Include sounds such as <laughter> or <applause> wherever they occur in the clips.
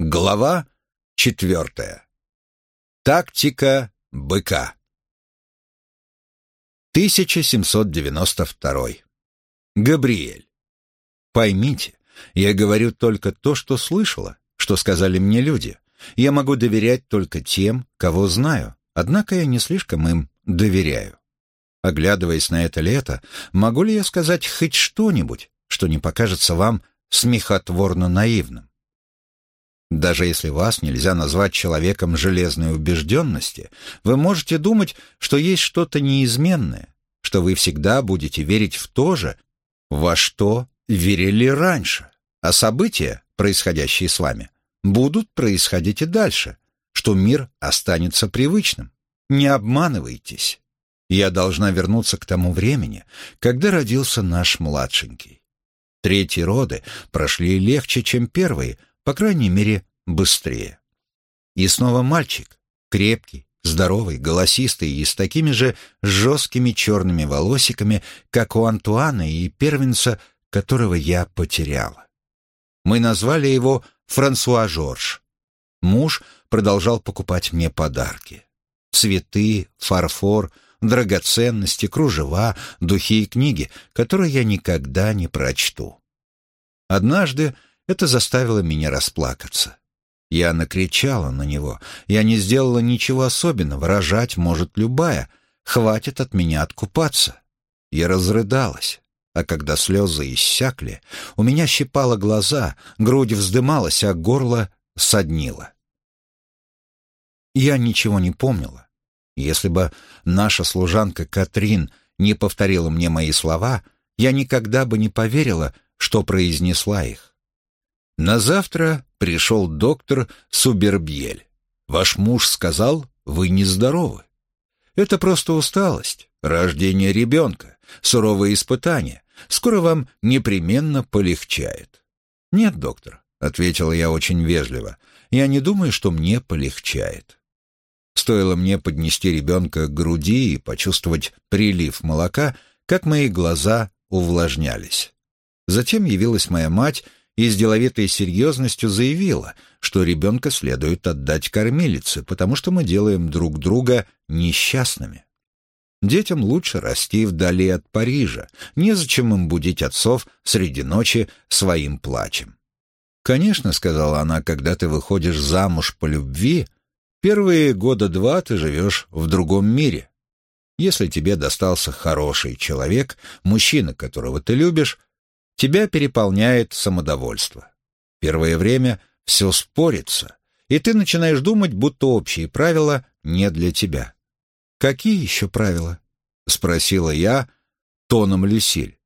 Глава четвертая. Тактика быка. 1792. Габриэль. Поймите, я говорю только то, что слышала, что сказали мне люди. Я могу доверять только тем, кого знаю, однако я не слишком им доверяю. Оглядываясь на это лето, могу ли я сказать хоть что-нибудь, что не покажется вам смехотворно наивным? Даже если вас нельзя назвать человеком железной убежденности, вы можете думать, что есть что-то неизменное, что вы всегда будете верить в то же, во что верили раньше, а события, происходящие с вами, будут происходить и дальше, что мир останется привычным. Не обманывайтесь. Я должна вернуться к тому времени, когда родился наш младшенький. Третьи роды прошли легче, чем первые, по крайней мере, быстрее. И снова мальчик, крепкий, здоровый, голосистый и с такими же жесткими черными волосиками, как у Антуана и первенца, которого я потеряла. Мы назвали его Франсуа Жорж. Муж продолжал покупать мне подарки. Цветы, фарфор, драгоценности, кружева, духи и книги, которые я никогда не прочту. Однажды это заставило меня расплакаться. Я накричала на него. Я не сделала ничего особенного, рожать может любая. Хватит от меня откупаться. Я разрыдалась. А когда слезы иссякли, у меня щипало глаза, грудь вздымалась, а горло соднило. Я ничего не помнила. Если бы наша служанка Катрин не повторила мне мои слова, я никогда бы не поверила, что произнесла их. На завтра пришел доктор Субербьель. Ваш муж сказал, вы нездоровы. Это просто усталость, рождение ребенка, суровые испытания. Скоро вам непременно полегчает. Нет, доктор, ответила я очень вежливо. Я не думаю, что мне полегчает. Стоило мне поднести ребенка к груди и почувствовать прилив молока, как мои глаза увлажнялись. Затем явилась моя мать и с деловитой серьезностью заявила, что ребенка следует отдать кормилице, потому что мы делаем друг друга несчастными. Детям лучше расти вдали от Парижа, незачем им будить отцов среди ночи своим плачем. «Конечно», — сказала она, — «когда ты выходишь замуж по любви, первые года два ты живешь в другом мире. Если тебе достался хороший человек, мужчина, которого ты любишь, Тебя переполняет самодовольство. Первое время все спорится, и ты начинаешь думать, будто общие правила не для тебя. «Какие еще правила?» — спросила я тоном Люсиль.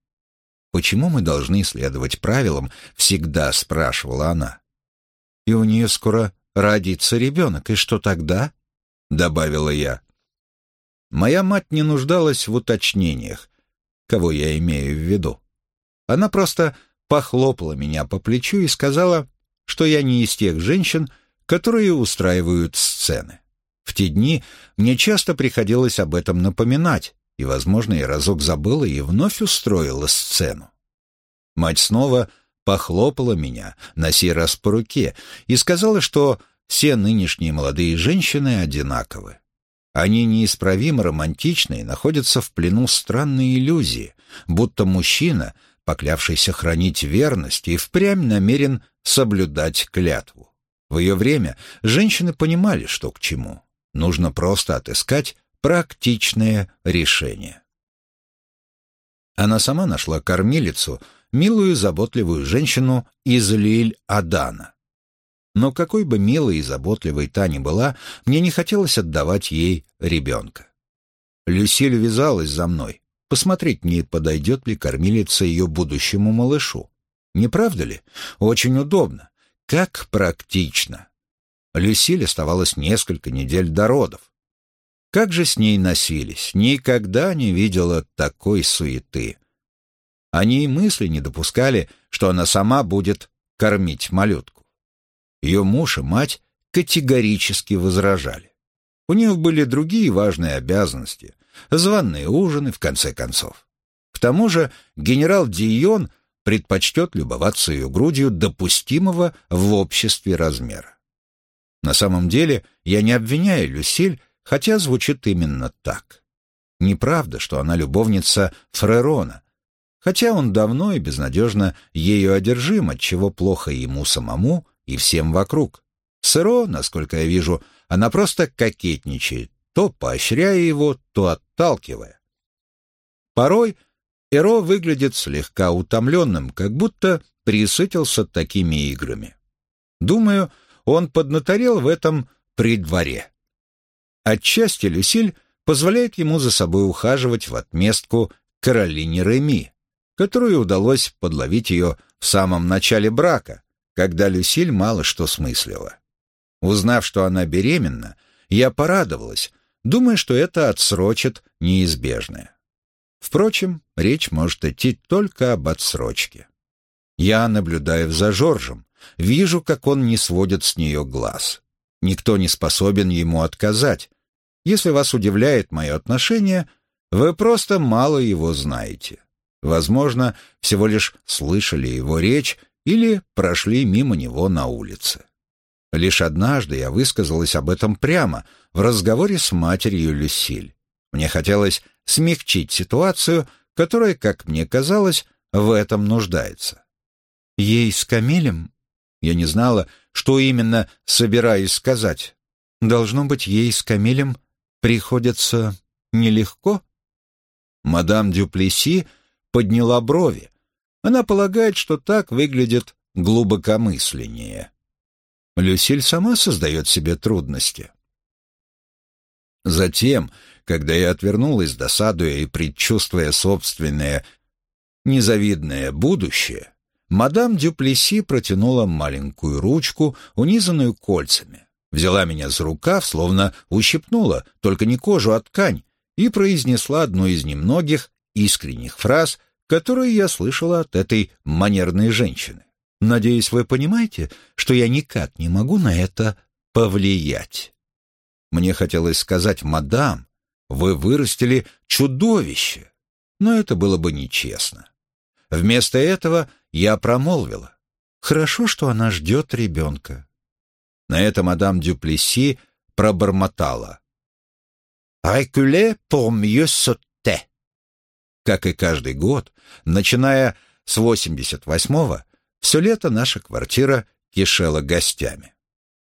«Почему мы должны следовать правилам?» — всегда спрашивала она. «И у нее скоро родится ребенок, и что тогда?» — добавила я. Моя мать не нуждалась в уточнениях, кого я имею в виду. Она просто похлопала меня по плечу и сказала, что я не из тех женщин, которые устраивают сцены. В те дни мне часто приходилось об этом напоминать, и, возможно, я разок забыла и вновь устроила сцену. Мать снова похлопала меня, на сей раз по руке, и сказала, что все нынешние молодые женщины одинаковы. Они неисправимо романтичны и находятся в плену странной иллюзии, будто мужчина — поклявшийся хранить верность и впрямь намерен соблюдать клятву. В ее время женщины понимали, что к чему. Нужно просто отыскать практичное решение. Она сама нашла кормилицу, милую заботливую женщину из Лиль-Адана. Но какой бы милой и заботливой та ни была, мне не хотелось отдавать ей ребенка. Люсиль вязалась за мной, посмотреть, не подойдет ли кормилица ее будущему малышу. Не правда ли? Очень удобно. Как практично. Люсиль оставалось несколько недель до родов. Как же с ней носились, никогда не видела такой суеты. Они и мысли не допускали, что она сама будет кормить малютку. Ее муж и мать категорически возражали. У них были другие важные обязанности, званые ужины, в конце концов. К тому же генерал Дион предпочтет любоваться ее грудью допустимого в обществе размера. На самом деле я не обвиняю Люсиль, хотя звучит именно так. Неправда, что она любовница Фрерона, хотя он давно и безнадежно ею одержим, отчего плохо ему самому и всем вокруг. Сыро, насколько я вижу, она просто кокетничает, то поощряя его, то отталкивая. Порой Эро выглядит слегка утомленным, как будто присытился такими играми. Думаю, он поднаторел в этом при дворе. Отчасти Люсиль позволяет ему за собой ухаживать в отместку Каролине Реми, которую удалось подловить ее в самом начале брака, когда Люсиль мало что смыслила. Узнав, что она беременна, я порадовалась, думая, что это отсрочит неизбежное. Впрочем, речь может идти только об отсрочке. Я наблюдаю за Жоржем, вижу, как он не сводит с нее глаз. Никто не способен ему отказать. Если вас удивляет мое отношение, вы просто мало его знаете. Возможно, всего лишь слышали его речь или прошли мимо него на улице. Лишь однажды я высказалась об этом прямо, в разговоре с матерью Люсиль. Мне хотелось смягчить ситуацию, которая, как мне казалось, в этом нуждается. Ей с Камилем? Я не знала, что именно собираюсь сказать. Должно быть, ей с Камилем приходится нелегко? Мадам Дюплеси подняла брови. Она полагает, что так выглядит глубокомысленнее. Люсиль сама создает себе трудности. Затем, когда я отвернулась, досадуя и предчувствуя собственное незавидное будущее, мадам Дюплеси протянула маленькую ручку, унизанную кольцами, взяла меня за рукав, словно ущипнула, только не кожу, а ткань, и произнесла одну из немногих искренних фраз, которые я слышала от этой манерной женщины. Надеюсь, вы понимаете, что я никак не могу на это повлиять. Мне хотелось сказать, мадам, вы вырастили чудовище, но это было бы нечестно. Вместо этого я промолвила. Хорошо, что она ждет ребенка. На это мадам Дюплеси пробормотала. «Рекуле pour mieux sauter». Как и каждый год, начиная с 88-го, все лето наша квартира кишела гостями.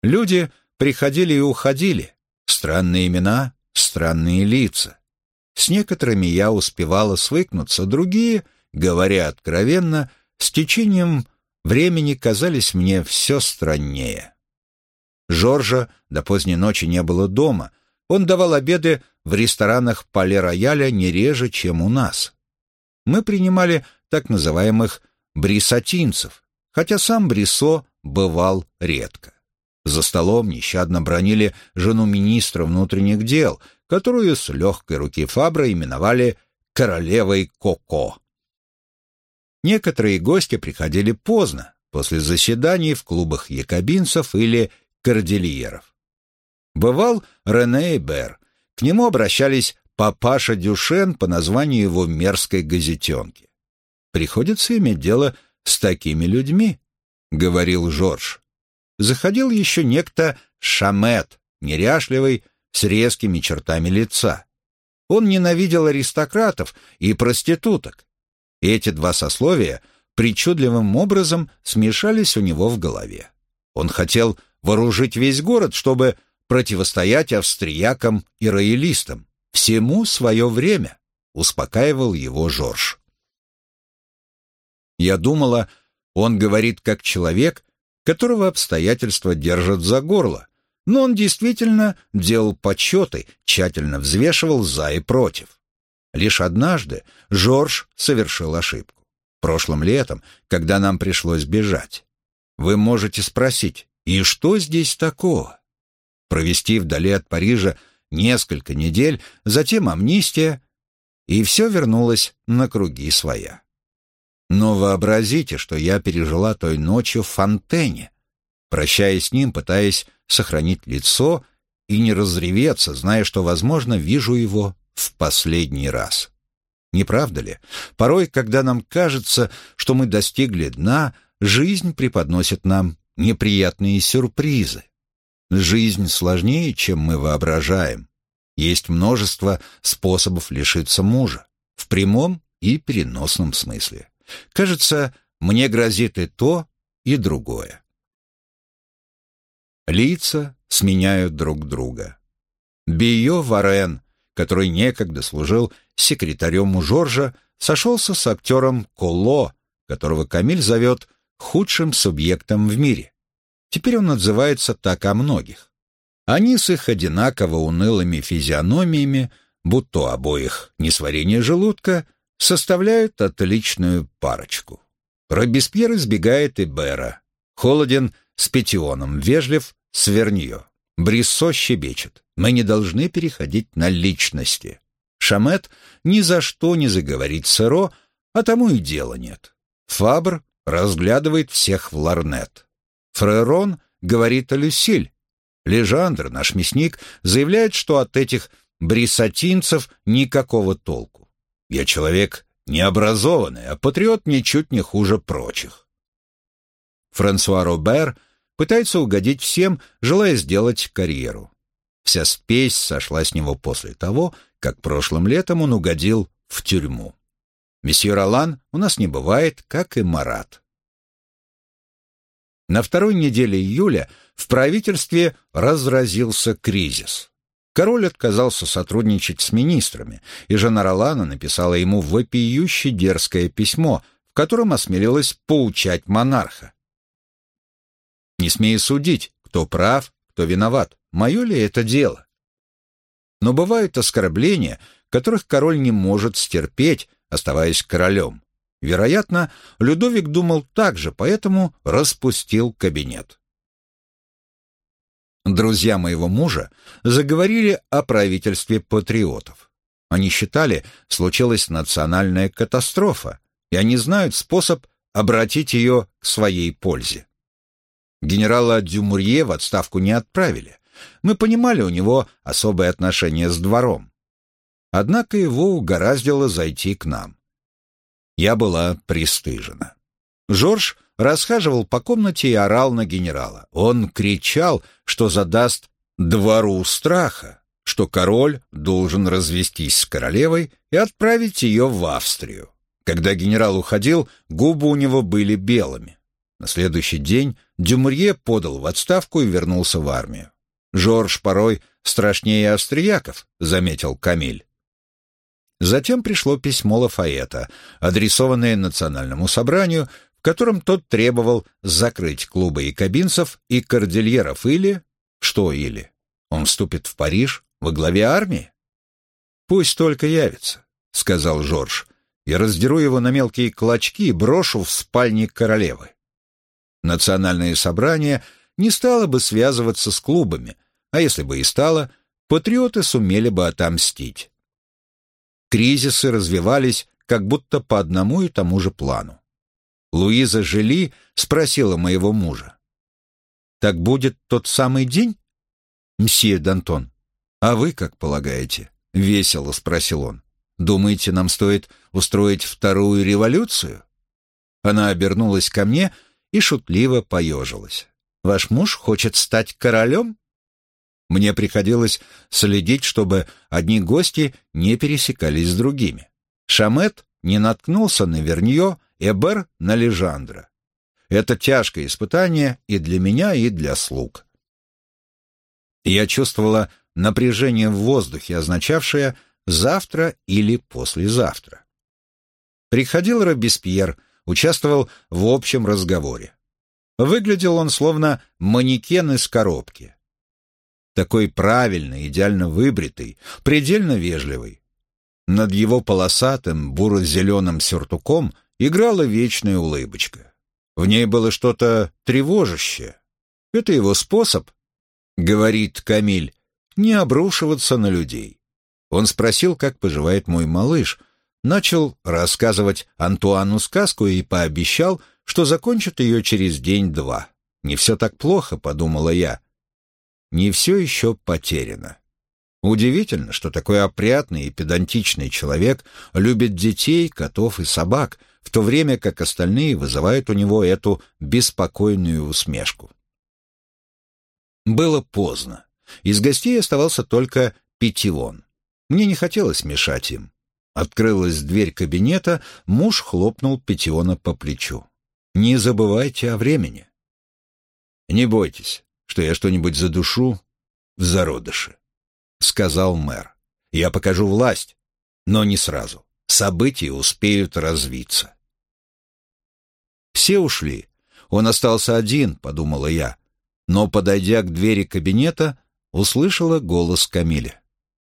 Люди приходили и уходили, странные имена, странные лица. С некоторыми я успевала свыкнуться, другие, говоря откровенно, с течением времени казались мне все страннее. Жоржа до поздней ночи не было дома, он давал обеды в ресторанах Пале-Рояля не реже, чем у нас. Мы принимали так называемых брисатинцев, хотя сам Брисо бывал редко. За столом нещадно бронили жену министра внутренних дел, которую с легкой руки Фабра именовали «королевой Коко». Некоторые гости приходили поздно, после заседаний в клубах якобинцев или кордильеров. Бывал Рене Бер, к нему обращались папаша Дюшен по названию его мерзкой газетенки. Приходится иметь дело с такими людьми, — говорил Жорж. Заходил еще некто Шамет, неряшливый, с резкими чертами лица. Он ненавидел аристократов и проституток. Эти два сословия причудливым образом смешались у него в голове. Он хотел вооружить весь город, чтобы противостоять австриякам и роялистам. Всему свое время, успокаивал его Жорж. Я думала, он говорит как человек, которого обстоятельства держат за горло, но он действительно делал подсчеты, тщательно взвешивал за и против. Лишь однажды Жорж совершил ошибку. Прошлым летом, когда нам пришлось бежать. Вы можете спросить, и что здесь такого? Провести вдали от Парижа несколько недель, затем амнистия, и все вернулось на круги своя. Но вообразите, что я пережила той ночью в Фонтене, прощаясь с ним, пытаясь сохранить лицо и не разреветься, зная, что, возможно, вижу его в последний раз. Не правда ли? Порой, когда нам кажется, что мы достигли дна, жизнь преподносит нам неприятные сюрпризы. Жизнь сложнее, чем мы воображаем. Есть множество способов лишиться мужа, в прямом и переносном смысле. Кажется, мне грозит и то, и другое. Лица сменяют друг друга. Био Варен, который некогда служил секретарем у Жоржа, сошелся с актером Коло, которого Камиль зовет худшим субъектом в мире. Теперь он отзывается так о многих. Они с их одинаково унылыми физиономиями, будто обоих несварение желудка, составляют отличную парочку. Робеспьер избегает и Бера. Холоден с Петионом, вежлив с Верньо. Бриссо щебечет. Мы не должны переходить на личности. Шамет ни за что не заговорит с Эро, а тому и дела нет. Фабр разглядывает всех в ларнет. Фрерон говорит о Люсиль. Лежандр, наш мясник, заявляет, что от этих брисатинцев никакого толку. Я человек необразованный, а патриот ничуть не хуже прочих. Франсуа Робер пытается угодить всем, желая сделать карьеру. Вся спесь сошла с него после того, как прошлым летом он угодил в тюрьму. Месье Ролан у нас не бывает, как и Марат. На второй неделе июля в правительстве разразился кризис. Король отказался сотрудничать с министрами, и жена Ролана написала ему вопиюще дерзкое письмо, в котором осмелилась поучать монарха. «Не смею судить, кто прав, кто виноват. Мое ли это дело?» Но бывают оскорбления, которых король не может стерпеть, оставаясь королем. Вероятно, Людовик думал так же, поэтому распустил кабинет. Друзья моего мужа заговорили о правительстве патриотов. Они считали, случилась национальная катастрофа, и они знают способ обратить ее к своей пользе. Генерала Дюмурье в отставку не отправили. Мы понимали у него особое отношение с двором. Однако его угораздило зайти к нам. Я была пристыжена. Жорж расхаживал по комнате и орал на генерала. Он кричал, что задаст двору страха, что король должен развестись с королевой и отправить ее в Австрию. Когда генерал уходил, губы у него были белыми. На следующий день Дюмурье подал в отставку и вернулся в армию. «Жорж порой страшнее австрияков», — заметил Камиль. Затем пришло письмо Лафаэта, адресованное Национальному собранию, котором тот требовал закрыть клубы якобинцев и кордильеров или... Что или? Он вступит в Париж во главе армии? «Пусть только явится», — сказал Жорж. «Я раздеру его на мелкие клочки и брошу в спальник королевы». Национальное собрание не стало бы связываться с клубами, а если бы и стало, патриоты сумели бы отомстить. Кризисы развивались как будто по одному и тому же плану. Луиза Жили спросила моего мужа. «Так будет тот самый день?» «Мсье Д'Антон, а вы как полагаете?» — весело спросил он. «Думаете, нам стоит устроить вторую революцию?» Она обернулась ко мне и шутливо поежилась. «Ваш муж хочет стать королем?» Мне приходилось следить, чтобы одни гости не пересекались с другими. Шамет не наткнулся на Вернье, Эбер — на Лежандра. Это тяжкое испытание и для меня, и для слуг. Я чувствовала напряжение в воздухе, означавшее «завтра» или «послезавтра». Приходил Робеспьер, участвовал в общем разговоре. Выглядел он словно манекен из коробки. Такой правильный, идеально выбритый, предельно вежливый. Над его полосатым, буро-зеленым сюртуком играла вечная улыбочка. В ней было что-то тревожащее. Это его способ, говорит Камиль, не обрушиваться на людей. Он спросил, как поживает мой малыш, начал рассказывать Антуану сказку и пообещал, что закончит ее через день-два. «Не все так плохо», — подумала я. «Не все еще потеряно». Удивительно, что такой опрятный и педантичный человек любит детей, котов и собак, в то время как остальные вызывают у него эту беспокойную усмешку. Было поздно. Из гостей оставался только Питивон. Мне не хотелось мешать им. Открылась дверь кабинета, муж хлопнул Питиона по плечу. «Не забывайте о времени». «Не бойтесь, что я что-нибудь задушу в зародыше», — сказал мэр. «Я покажу власть, но не сразу. События успеют развиться». Все ушли. Он остался один, подумала я. Но, подойдя к двери кабинета, услышала голос Камиля.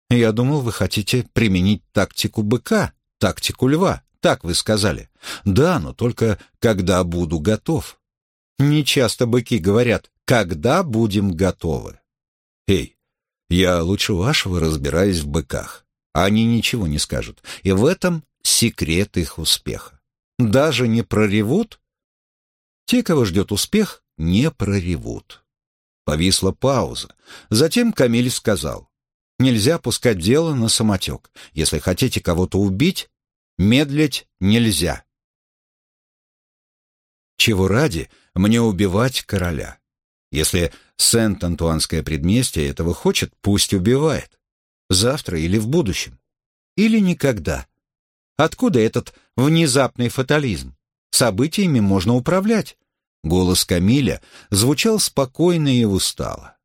«Я думал, вы хотите применить тактику быка, тактику льва, так вы сказали. Да, но только когда буду готов». Нечасто быки говорят «когда будем готовы». «Эй, я лучше вашего разбираюсь в быках. Они ничего не скажут, и в этом секрет их успеха. Даже не проревут? Те, кого ждет успех, не проревут. Повисла пауза. Затем Камиль сказал, «Нельзя пускать дело на самотек. Если хотите кого-то убить, медлить нельзя». Чего ради мне убивать короля? Если Сент-Антуанское предместье этого хочет, пусть убивает. Завтра или в будущем. Или никогда. Откуда этот внезапный фатализм? Событиями можно управлять. Голос Камиля звучал спокойно и устало.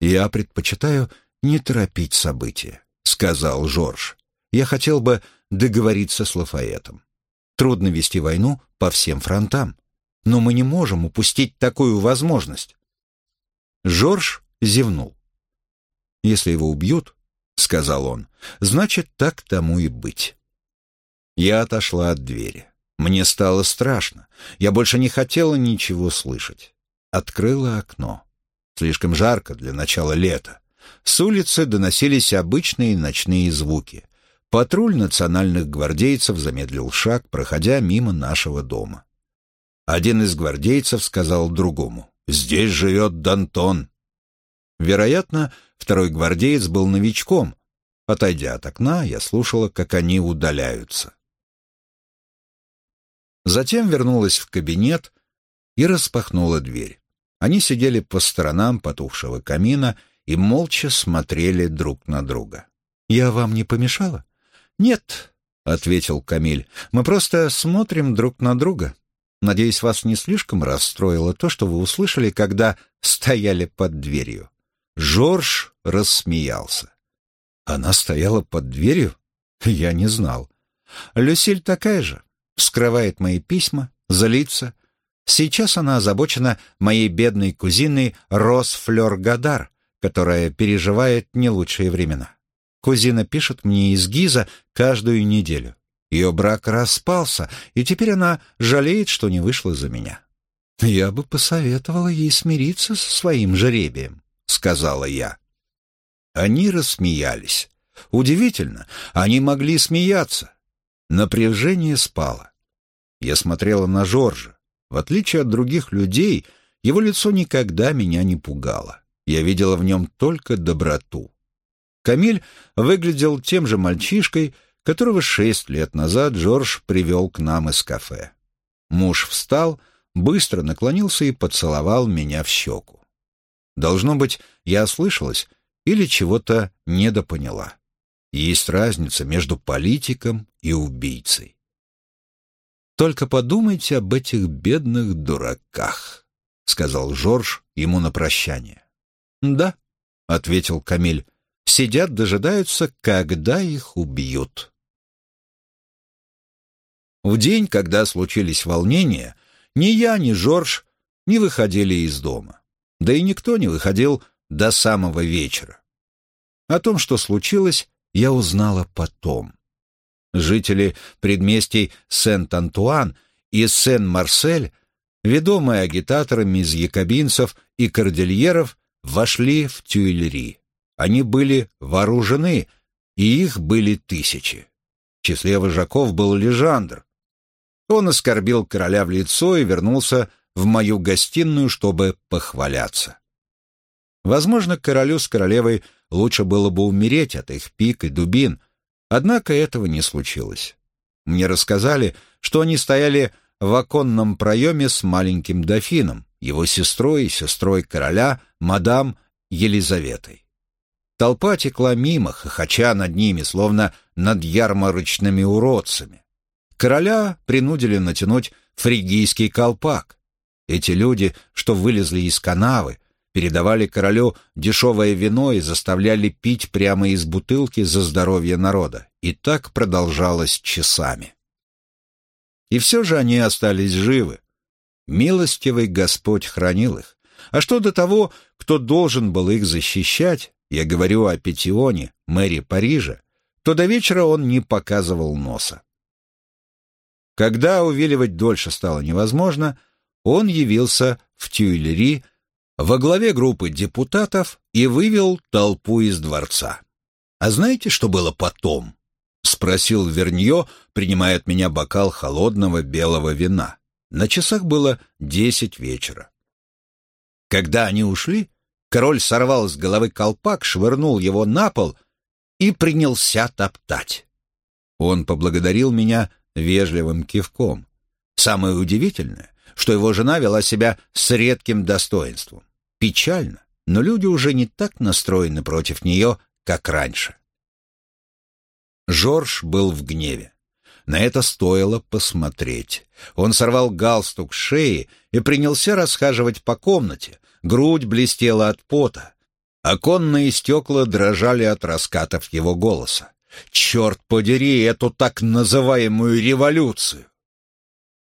«Я предпочитаю не торопить события», — сказал Жорж. «Я хотел бы договориться с Лафаэтом. Трудно вести войну по всем фронтам, но мы не можем упустить такую возможность». Жорж зевнул. «Если его убьют, — сказал он, — значит, так тому и быть». Я отошла от двери. Мне стало страшно. Я больше не хотела ничего слышать. Открыла окно. Слишком жарко для начала лета. С улицы доносились обычные ночные звуки. Патруль национальных гвардейцев замедлил шаг, проходя мимо нашего дома. Один из гвардейцев сказал другому, «Здесь живет Дантон». Вероятно, второй гвардеец был новичком. Отойдя от окна, я слушала, как они удаляются. Затем вернулась в кабинет и распахнула дверь. Они сидели по сторонам потухшего камина и молча смотрели друг на друга. «Я вам не помешала?» «Нет», — ответил Камиль, — «мы просто смотрим друг на друга. Надеюсь, вас не слишком расстроило то, что вы услышали, когда стояли под дверью». Жорж рассмеялся. «Она стояла под дверью? Я не знал. Люсиль такая же вскрывает мои письма, злится. Сейчас она озабочена моей бедной кузиной Рос Флёр Гадар, которая переживает не лучшие времена. Кузина пишет мне из Гиза каждую неделю. Ее брак распался, и теперь она жалеет, что не вышла за меня. «Я бы посоветовала ей смириться со своим жребием», — сказала я. Они рассмеялись. Удивительно, они могли смеяться. Напряжение спало. Я смотрела на Жоржа. В отличие от других людей, его лицо никогда меня не пугало. Я видела в нем только доброту. Камиль выглядел тем же мальчишкой, которого шесть лет назад Жорж привел к нам из кафе. Муж встал, быстро наклонился и поцеловал меня в щеку. Должно быть, я ослышалась или чего-то недопоняла. Есть разница между политиком и убийцей. «Только подумайте об этих бедных дураках», — сказал Жорж ему на прощание. «Да», — ответил Камиль, — «сидят, дожидаются, когда их убьют». В день, когда случились волнения, ни я, ни Жорж не выходили из дома. Да и никто не выходил до самого вечера. О том, что случилось, я узнала потом. Жители предместий Сент-Антуан и Сен-Марсель, ведомые агитаторами из якобинцев и кордильеров, вошли в Тюильри. Они были вооружены, и их были тысячи. В числе вожаков был Лежандр. Он оскорбил короля в лицо и вернулся в мою гостиную, чтобы похваляться. Возможно, королю с королевой лучше было бы умереть от их пик и дубин, однако этого не случилось. Мне рассказали, что они стояли в оконном проеме с маленьким дофином, его сестрой и сестрой короля, мадам Елизаветой. Толпа текла мимо, хохоча над ними, словно над ярмарочными уродцами. Короля принудили натянуть фригийский колпак. Эти люди, что вылезли из канавы, передавали королю дешевое вино и заставляли пить прямо из бутылки за здоровье народа. И так продолжалось часами. И все же они остались живы. Милостивый Господь хранил их. А что до того, кто должен был их защищать, я говорю о Петионе, мэре Парижа, то до вечера он не показывал носа. Когда увиливать дольше стало невозможно, он явился в Тюильри во главе группы депутатов и вывел толпу из дворца. «А знаете, что было потом?» — спросил Вернье, принимая от меня бокал холодного белого вина. На часах было десять вечера. Когда они ушли, король сорвал с головы колпак, швырнул его на пол и принялся топтать. Он поблагодарил меня вежливым кивком. Самое удивительное, что его жена вела себя с редким достоинством. Печально, но люди уже не так настроены против нее, как раньше. Жорж был в гневе. На это стоило посмотреть. Он сорвал галстук с шеи и принялся расхаживать по комнате. Грудь блестела от пота. Оконные стекла дрожали от раскатов его голоса. «Черт подери эту так называемую революцию!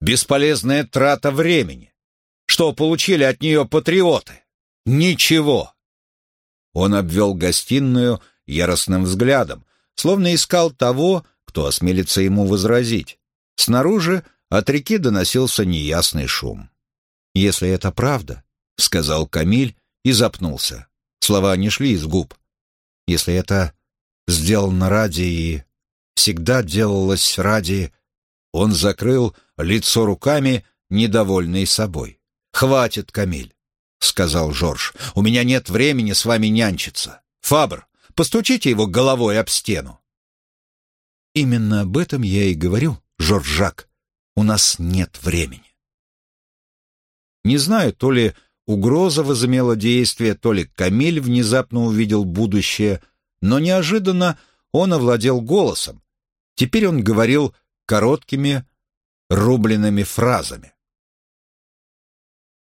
Бесполезная трата времени. Что получили от нее патриоты? Ничего. Он обвел гостиную яростным взглядом, словно искал того, кто осмелится ему возразить. Снаружи от реки доносился неясный шум. «Если это правда», — сказал Камиль и запнулся. Слова не шли из губ. «Если это сделано ради и всегда делалось ради...» Он закрыл лицо руками, недовольный собой. «Хватит, Камиль», — сказал Жорж. «У меня нет времени с вами нянчиться. Фабр, постучите его головой об стену». «Именно об этом я и говорю, Жорж Жак. У нас нет времени». Не знаю, то ли угроза возымела действие, то ли Камиль внезапно увидел будущее, но неожиданно он овладел голосом. Теперь он говорил короткими, рубленными фразами.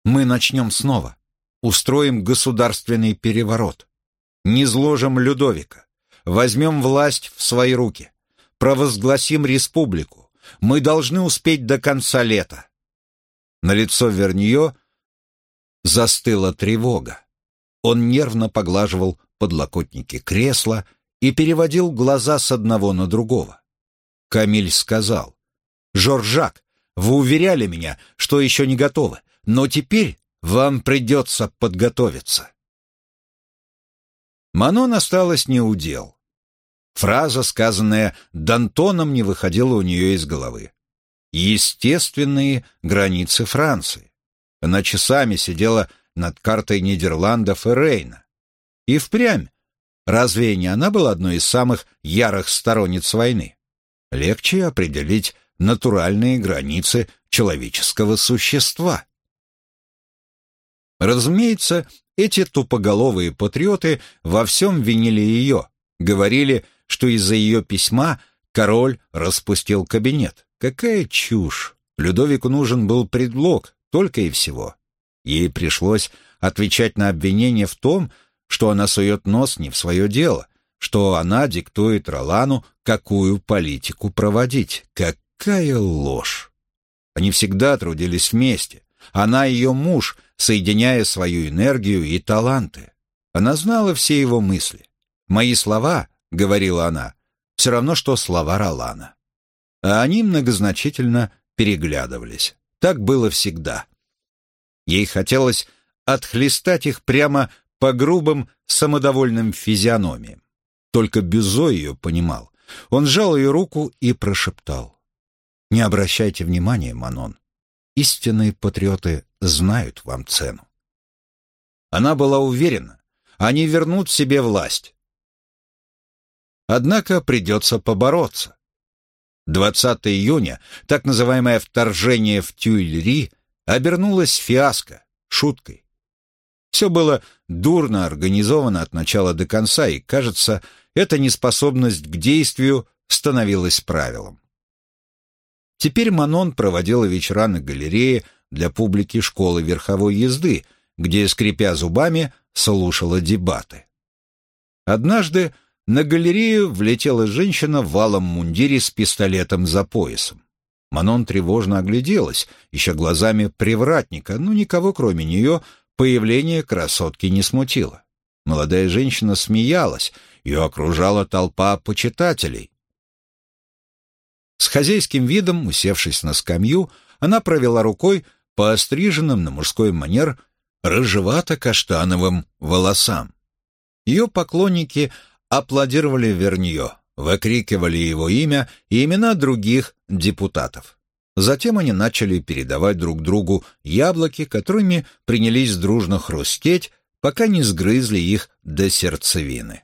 Мы начнем снова. Устроим государственный переворот. Низложим Людовика. Возьмем власть в свои руки. Провозгласим республику. Мы должны успеть до конца лета. На лицо Вернье застыла тревога. Он нервно поглаживал подлокотники кресла и переводил глаза с одного на другого. Камиль сказал, «Жоржак, вы уверяли меня, что еще не готовы, но теперь вам придется подготовиться». Манон осталась неудел. Фраза, сказанная Д'Антоном, не выходила у нее из головы. Естественные границы Франции. Она часами сидела над картой Нидерландов и Рейна. И впрямь, разве не она была одной из самых ярых сторонниц войны? Легче определить натуральные границы человеческого существа. Разумеется, эти тупоголовые патриоты во всем винили ее, говорили, что из-за ее письма король распустил кабинет. Какая чушь! Людовику нужен был предлог, только и всего. Ей пришлось отвечать на обвинение в том, что она сует нос не в свое дело, что она диктует Ролану, какую политику проводить. Какая ложь! Они всегда трудились вместе. Она и ее муж, соединяя свою энергию и таланты. Она знала все его мысли. «Мои слова», — говорила она, — «все равно, что слова Ролана». А они многозначительно переглядывались. Так было всегда. Ей хотелось отхлестать их прямо по грубым, самодовольным физиономиям. Только Бюзо ее понимал. Он сжал ее руку и прошептал. «Не обращайте внимания, Манон. Истинные патриоты знают вам цену». Она была уверена, они вернут себе власть. Однако придется побороться. 20 июня, так называемое вторжение в Тюильри, обернулось фиаско, шуткой. Все было дурно организовано от начала до конца, и, кажется, эта неспособность к действию становилась правилом. Теперь Манон проводила вечера на галерее для публики школы верховой езды, где, скрипя зубами, слушала дебаты. Однажды на галерею влетела женщина в валом мундире с пистолетом за поясом. Манон тревожно огляделась, ища глазами привратника, но никого, кроме нее, появление красотки не смутило. Молодая женщина смеялась, ее окружала толпа почитателей. С хозяйским видом, усевшись на скамью, она провела рукой по остриженным на мужской манер рыжевато-каштановым волосам. Ее поклонники аплодировали Вернье, выкрикивали его имя и имена других депутатов. Затем они начали передавать друг другу яблоки, которыми принялись дружно хрустеть, пока не сгрызли их до сердцевины.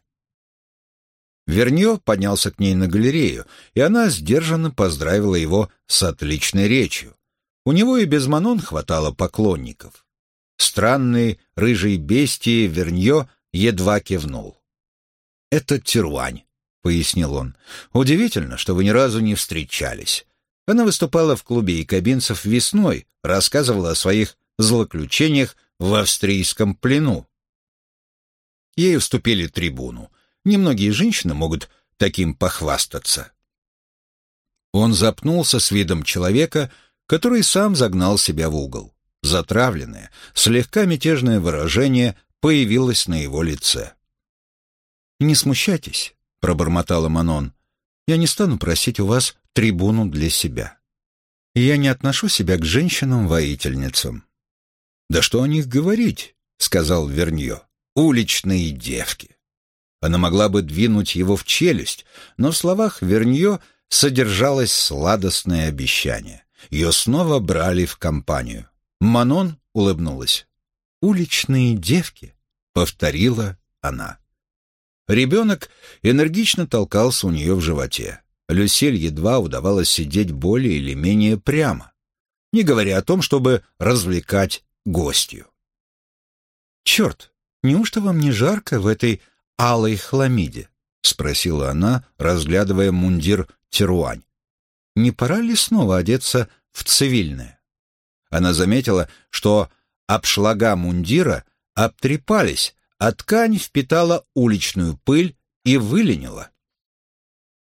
Вернье поднялся к ней на галерею, и она сдержанно поздравила его с отличной речью. У него и без Манон хватало поклонников. Странный рыжий бестии Вернье едва кивнул. «Это Тируань», — пояснил он. «Удивительно, что вы ни разу не встречались. Она выступала в клубе якобинцев весной, рассказывала о своих злоключениях в австрийском плену. Ей уступили трибуну. Немногие женщины могут таким похвастаться. Он запнулся с видом человека, который сам загнал себя в угол. Затравленное, слегка мятежное выражение появилось на его лице. «Не смущайтесь», — пробормотала Манон. «Я не стану просить у вас трибуну для себя. я не отношу себя к женщинам-воительницам». «Да что о них говорить?» — сказал Вернье. «Уличные девки». Она могла бы двинуть его в челюсть, но в словах Вернье содержалось сладостное обещание. Ее снова брали в компанию. Манон улыбнулась. «Уличные девки», — повторила она. Ребенок энергично толкался у нее в животе. Люсиль едва удавалось сидеть более или менее прямо, не говоря о том, чтобы развлекать гостью. «Черт, неужто вам не жарко в этой алой хламиде?» — спросила она, разглядывая мундир Теруань. «Не пора ли снова одеться в цивильное?» Она заметила, что обшлага мундира обтрепались, а ткань впитала уличную пыль и выленила.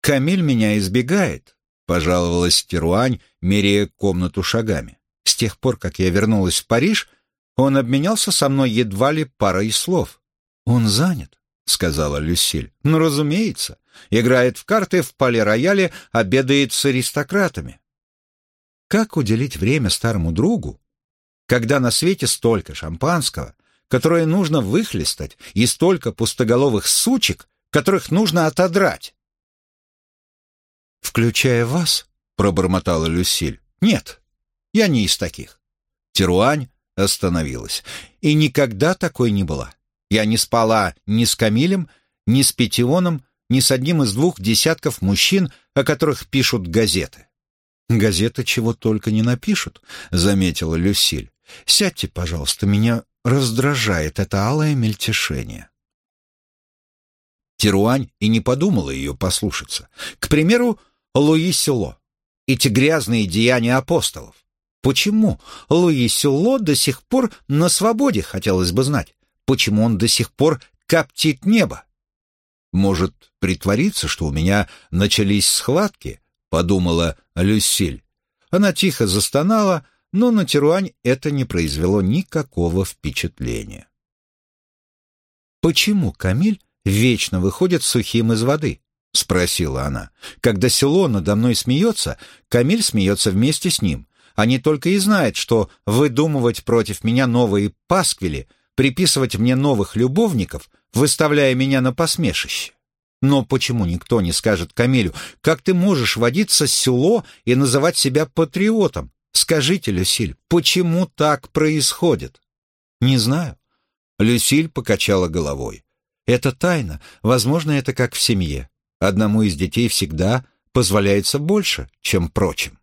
«Камиль меня избегает», — пожаловалась Теруань, меряя комнату шагами. «С тех пор, как я вернулась в Париж, он обменялся со мной едва ли парой слов. Он занят», — сказала Люсиль. «Ну, разумеется. Играет в карты в поле-рояле, обедает с аристократами». Как уделить время старому другу, когда на свете столько шампанского, которое нужно выхлестать, и столько пустоголовых сучек, которых нужно отодрать. «Включая вас?» — пробормотала Люсиль. «Нет, я не из таких». Теруань остановилась. «И никогда такой не была. Я не спала ни с Камилем, ни с Петионом, ни с одним из двух десятков мужчин, о которых пишут газеты». «Газеты чего только не напишут», — заметила Люсиль. «Сядьте, пожалуйста, меня раздражает это алое мельтешение». Теруань и не подумала ее послушаться. К примеру, Луи Сюло. Эти грязные деяния апостолов. Почему Луи Сюло до сих пор на свободе, хотелось бы знать? Почему он до сих пор коптит небо? Может, притвориться, что у меня начались схватки? Подумала Люсиль. Она тихо застонала, но на Теруань это не произвело никакого впечатления. Почему Камиль вечно выходит сухим из воды? — спросила она. «Когда село надо мной смеется, Камиль смеется вместе с ним. Они только и знают, что выдумывать против меня новые пасквили, приписывать мне новых любовников, выставляя меня на посмешище. Но почему никто не скажет Камилю, как ты можешь водиться с село и называть себя патриотом? Скажите, Люсиль, почему так происходит? Не знаю. Люсиль покачала головой. «Это тайна. Возможно, это как в семье. Одному из детей всегда позволяется больше, чем прочим.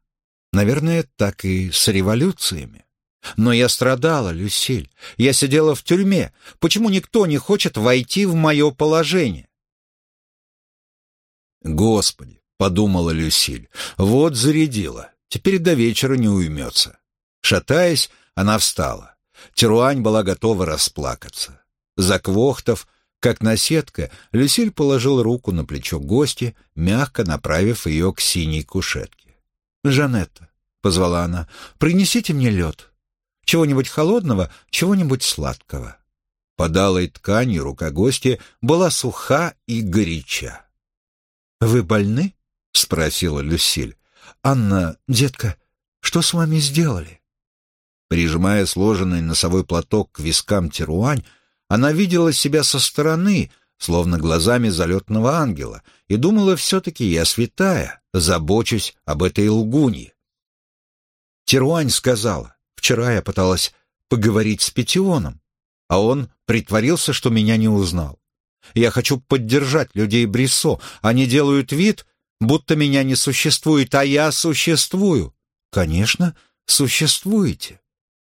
Наверное, так и с революциями. Но я страдала, Люсиль. Я сидела в тюрьме. Почему никто не хочет войти в мое положение? Господи, подумала Люсиль, вот зарядила. Теперь до вечера не уймется. Шатаясь, она встала. Теруань была готова расплакаться. Заквохтов, как наседка, Люсиль положил руку на плечо гости, мягко направив ее к синей кушетке. «Жанетта», — позвала она, — «принесите мне лед. Чего-нибудь холодного, чего-нибудь сладкого». Под алой тканью рука гостя была суха и горяча. «Вы больны?» — спросила Люсиль. «Анна, детка, что с вами сделали?» Прижимая сложенный носовой платок к вискам Теруань, она видела себя со стороны, словно глазами залетного ангела, и думала, все-таки я святая, забочусь об этой лгунье. Теруань сказала, вчера я пыталась поговорить с Петионом, а он притворился, что меня не узнал. Я хочу поддержать людей Брисо. Они делают вид, будто меня не существует, а я существую. Конечно, существуете.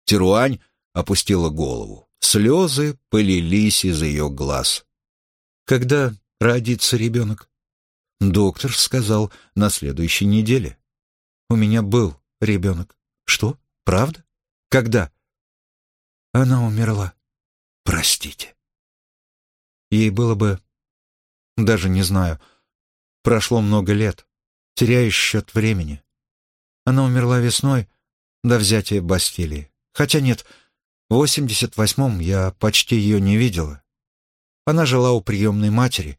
Теруань опустила голову. Слезы полились из ее глаз. «Когда родится ребенок?» Доктор сказал, на следующей неделе. «У меня был ребенок». «Что? Правда? Когда?» «Она умерла. Простите». Ей было бы... Даже не знаю. Прошло много лет. Теряешь счет времени. Она умерла весной до взятия Бастилии. Хотя нет, в 88-м я почти ее не видела. Она жила у приемной матери,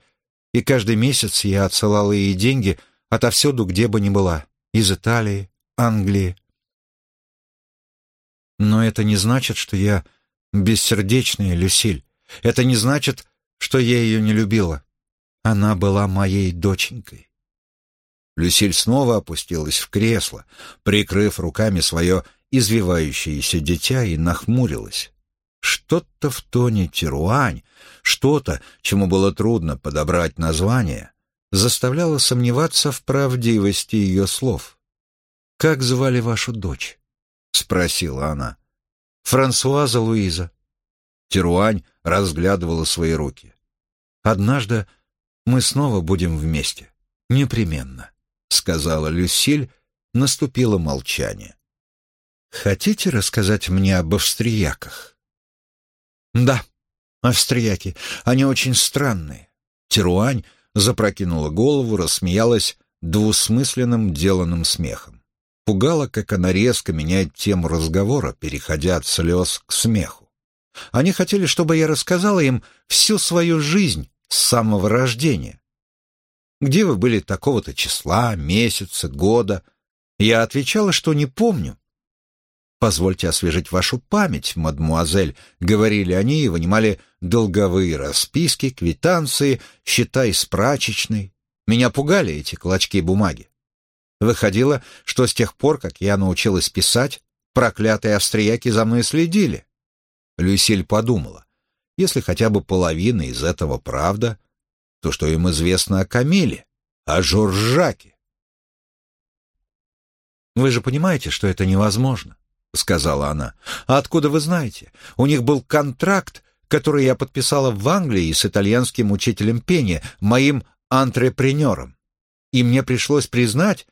и каждый месяц я отсылала ей деньги отовсюду, где бы ни была, из Италии, Англии. Но это не значит, что я бессердечная Люсиль. Это не значит, что я ее не любила. Она была моей доченькой. Люсиль снова опустилась в кресло, прикрыв руками свое извивающееся дитя и нахмурилась. Что-то в тоне Теруань, что-то, чему было трудно подобрать название, заставляло сомневаться в правдивости ее слов. «Как звали вашу дочь?» — спросила она. «Франсуаза Луиза». Теруань разглядывала свои руки. «Однажды мы снова будем вместе. Непременно», — сказала Люсиль. Наступило молчание. Хотите рассказать мне об австрияках? Да, австрияки. Они очень странные. Теруань запрокинула голову, рассмеялась двусмысленным деланным смехом. Пугало, как она резко меняет тему разговора, переходя от слез к смеху. Они хотели, чтобы я рассказала им всю свою жизнь с самого рождения. Где вы были такого-то числа, месяца, года? Я отвечала, что не помню, «Позвольте освежить вашу память, мадмуазель», — говорили они и вынимали долговые расписки, квитанции, счета из прачечной. Меня пугали эти клочки бумаги. Выходило, что с тех пор, как я научилась писать, проклятые австрияки за мной следили. Люсиль подумала, если хотя бы половина из этого правда, то что им известно о Камиле, о Жоржаке? Вы же понимаете, что это невозможно. — сказала она. «А откуда вы знаете? У них был контракт, который я подписала в Англии с итальянским учителем пения, моим антрепренером. И мне пришлось признать,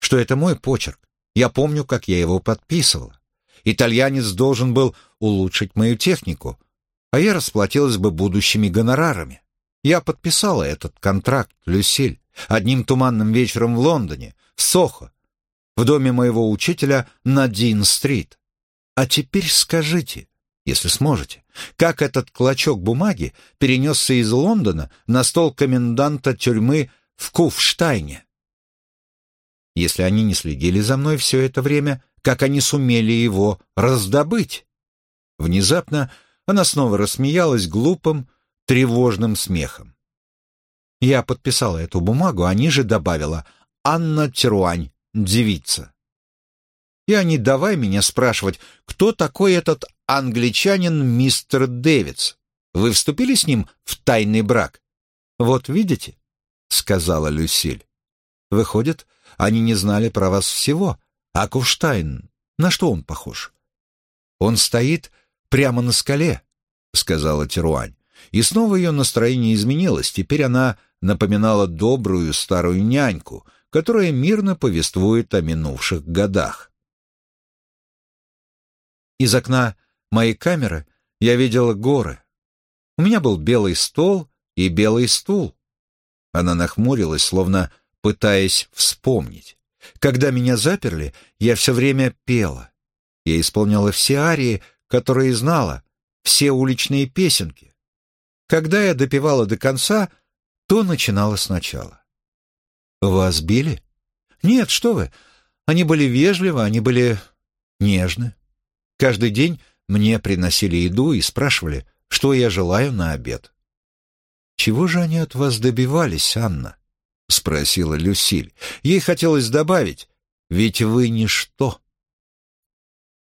что это мой почерк. Я помню, как я его подписывала. Итальянец должен был улучшить мою технику, а я расплатилась бы будущими гонорарами. Я подписала этот контракт, Люсиль, одним туманным вечером в Лондоне, в Сохо, в доме моего учителя на Дин-стрит. А теперь скажите, если сможете, как этот клочок бумаги перенесся из Лондона на стол коменданта тюрьмы в Куфштайне? Если они не следили за мной все это время, как они сумели его раздобыть? Внезапно она снова рассмеялась глупым, тревожным смехом. Я подписала эту бумагу, а ниже добавила «Анна Теруань, девица. И не давай меня спрашивать, кто такой этот англичанин мистер Дэвидс. Вы вступили с ним в тайный брак?» «Вот видите», — сказала Люсиль. «Выходит, они не знали про вас всего. А Кувштайн, на что он похож?» «Он стоит прямо на скале», — сказала Теруань. И снова ее настроение изменилось. Теперь она напоминала добрую старую няньку, которая мирно повествует о минувших годах. Из окна моей камеры я видела горы. У меня был белый стол и белый стул. Она нахмурилась, словно пытаясь вспомнить. Когда меня заперли, я все время пела. Я исполняла все арии, которые знала, все уличные песенки. Когда я допевала до конца, то начинала сначала. «Вас били?» «Нет, что вы. Они были вежливы, они были нежны. Каждый день мне приносили еду и спрашивали, что я желаю на обед. «Чего же они от вас добивались, Анна?» — спросила Люсиль. Ей хотелось добавить, «Ведь вы ничто».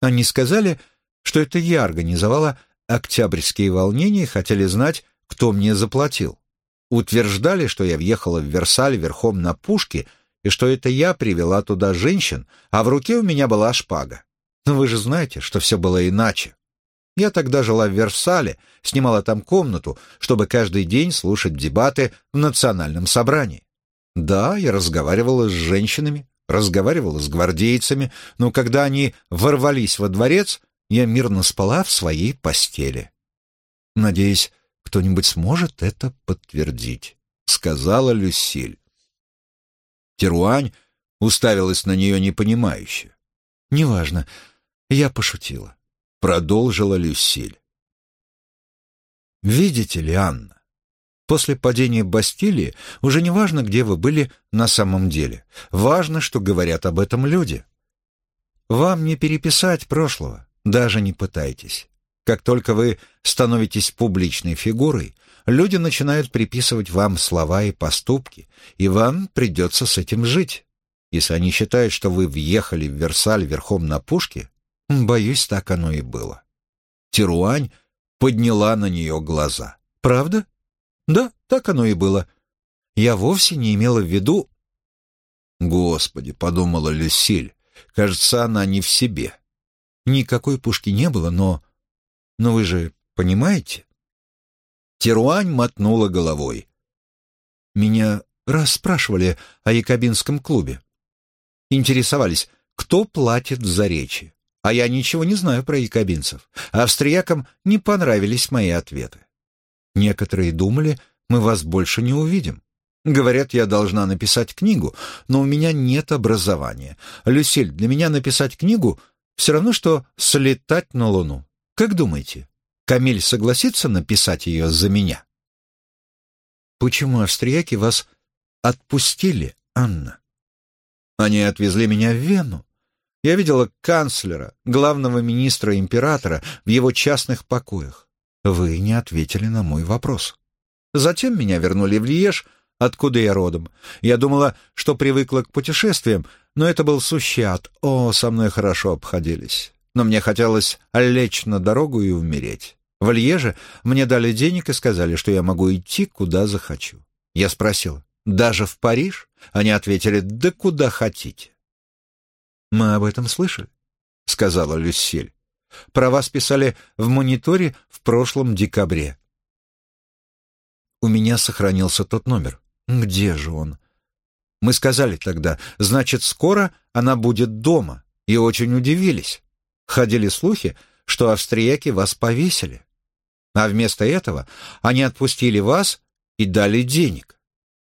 Они сказали, что это я организовала октябрьские волнения и хотели знать, кто мне заплатил. Утверждали, что я въехала в Версаль верхом на пушке и что это я привела туда женщин, а в руке у меня была шпага. Но вы же знаете, что все было иначе. Я тогда жила в Версале, снимала там комнату, чтобы каждый день слушать дебаты в национальном собрании. Да, я разговаривала с женщинами, разговаривала с гвардейцами, но когда они ворвались во дворец, я мирно спала в своей постели. Надеюсь, кто-нибудь сможет это подтвердить, сказала Люсиль. Теруань уставилась на нее непонимающе. «Неважно, я пошутила», — продолжила Люсиль. «Видите ли, Анна, после падения Бастилии уже не важно, где вы были на самом деле. Важно, что говорят об этом люди. Вам не переписать прошлого, даже не пытайтесь. Как только вы становитесь публичной фигурой, люди начинают приписывать вам слова и поступки, и вам придется с этим жить. Если они считают, что вы въехали в Версаль верхом на пушке, боюсь, так оно и было. Тируань подняла на нее глаза. «Правда?» «Да, так оно и было. Я вовсе не имела в виду...» «Господи», — подумала Люсиль, — «кажется, она не в себе». Никакой пушки не было, но... Но вы же понимаете? Теруань мотнула головой. Меня расспрашивали о якобинском клубе интересовались, кто платит за речи. А я ничего не знаю про якобинцев. Австриякам не понравились мои ответы. Некоторые думали, мы вас больше не увидим. Говорят, я должна написать книгу, но у меня нет образования. Люсиль, для меня написать книгу все равно, что слетать на Луну. Как думаете, Камиль согласится написать ее за меня? Почему австрияки вас отпустили, Анна? Они отвезли меня в Вену. Я видела канцлера, главного министра императора в его частных покоях. Вы не ответили на мой вопрос. Затем меня вернули в Льеж, откуда я родом. Я думала, что привыкла к путешествиям, но это был сущий ад. О, со мной хорошо обходились. Но мне хотелось лечь на дорогу и умереть. В Льеже мне дали денег и сказали, что я могу идти, куда захочу. Я спросила, даже в Париж? Они ответили, да куда хотите. Мы об этом слышали, сказала Люсиль. Про вас писали в мониторе в прошлом декабре. У меня сохранился тот номер. Где же он? Мы сказали тогда, значит, скоро она будет дома, и очень удивились. Ходили слухи, что австрияки вас повесили. А вместо этого они отпустили вас и дали денег.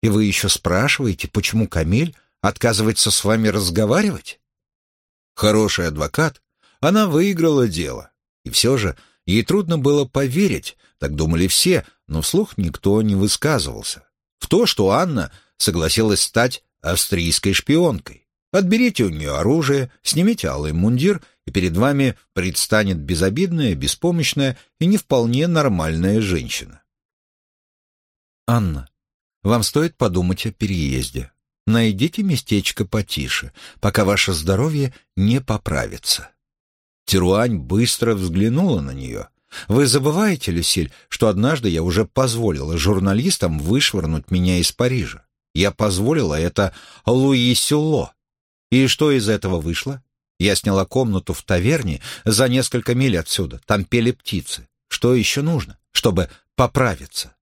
И вы еще спрашиваете, почему Камиль отказывается с вами разговаривать? Хороший адвокат, она выиграла дело. И все же ей трудно было поверить, так думали все, но вслух никто не высказывался. В то, что Анна согласилась стать австрийской шпионкой. Отберите у нее оружие, снимите алый мундир, и перед вами предстанет безобидная, беспомощная и не вполне нормальная женщина. «Анна, вам стоит подумать о переезде. Найдите местечко потише, пока ваше здоровье не поправится». Теруань быстро взглянула на нее. Вы забываете, Люсиль, что однажды я уже позволила журналистам вышвырнуть меня из Парижа. Я позволила это Луи Сюло. И что из этого вышло? Я сняла комнату в таверне за несколько миль отсюда. Там пели птицы. Что еще нужно, чтобы поправиться?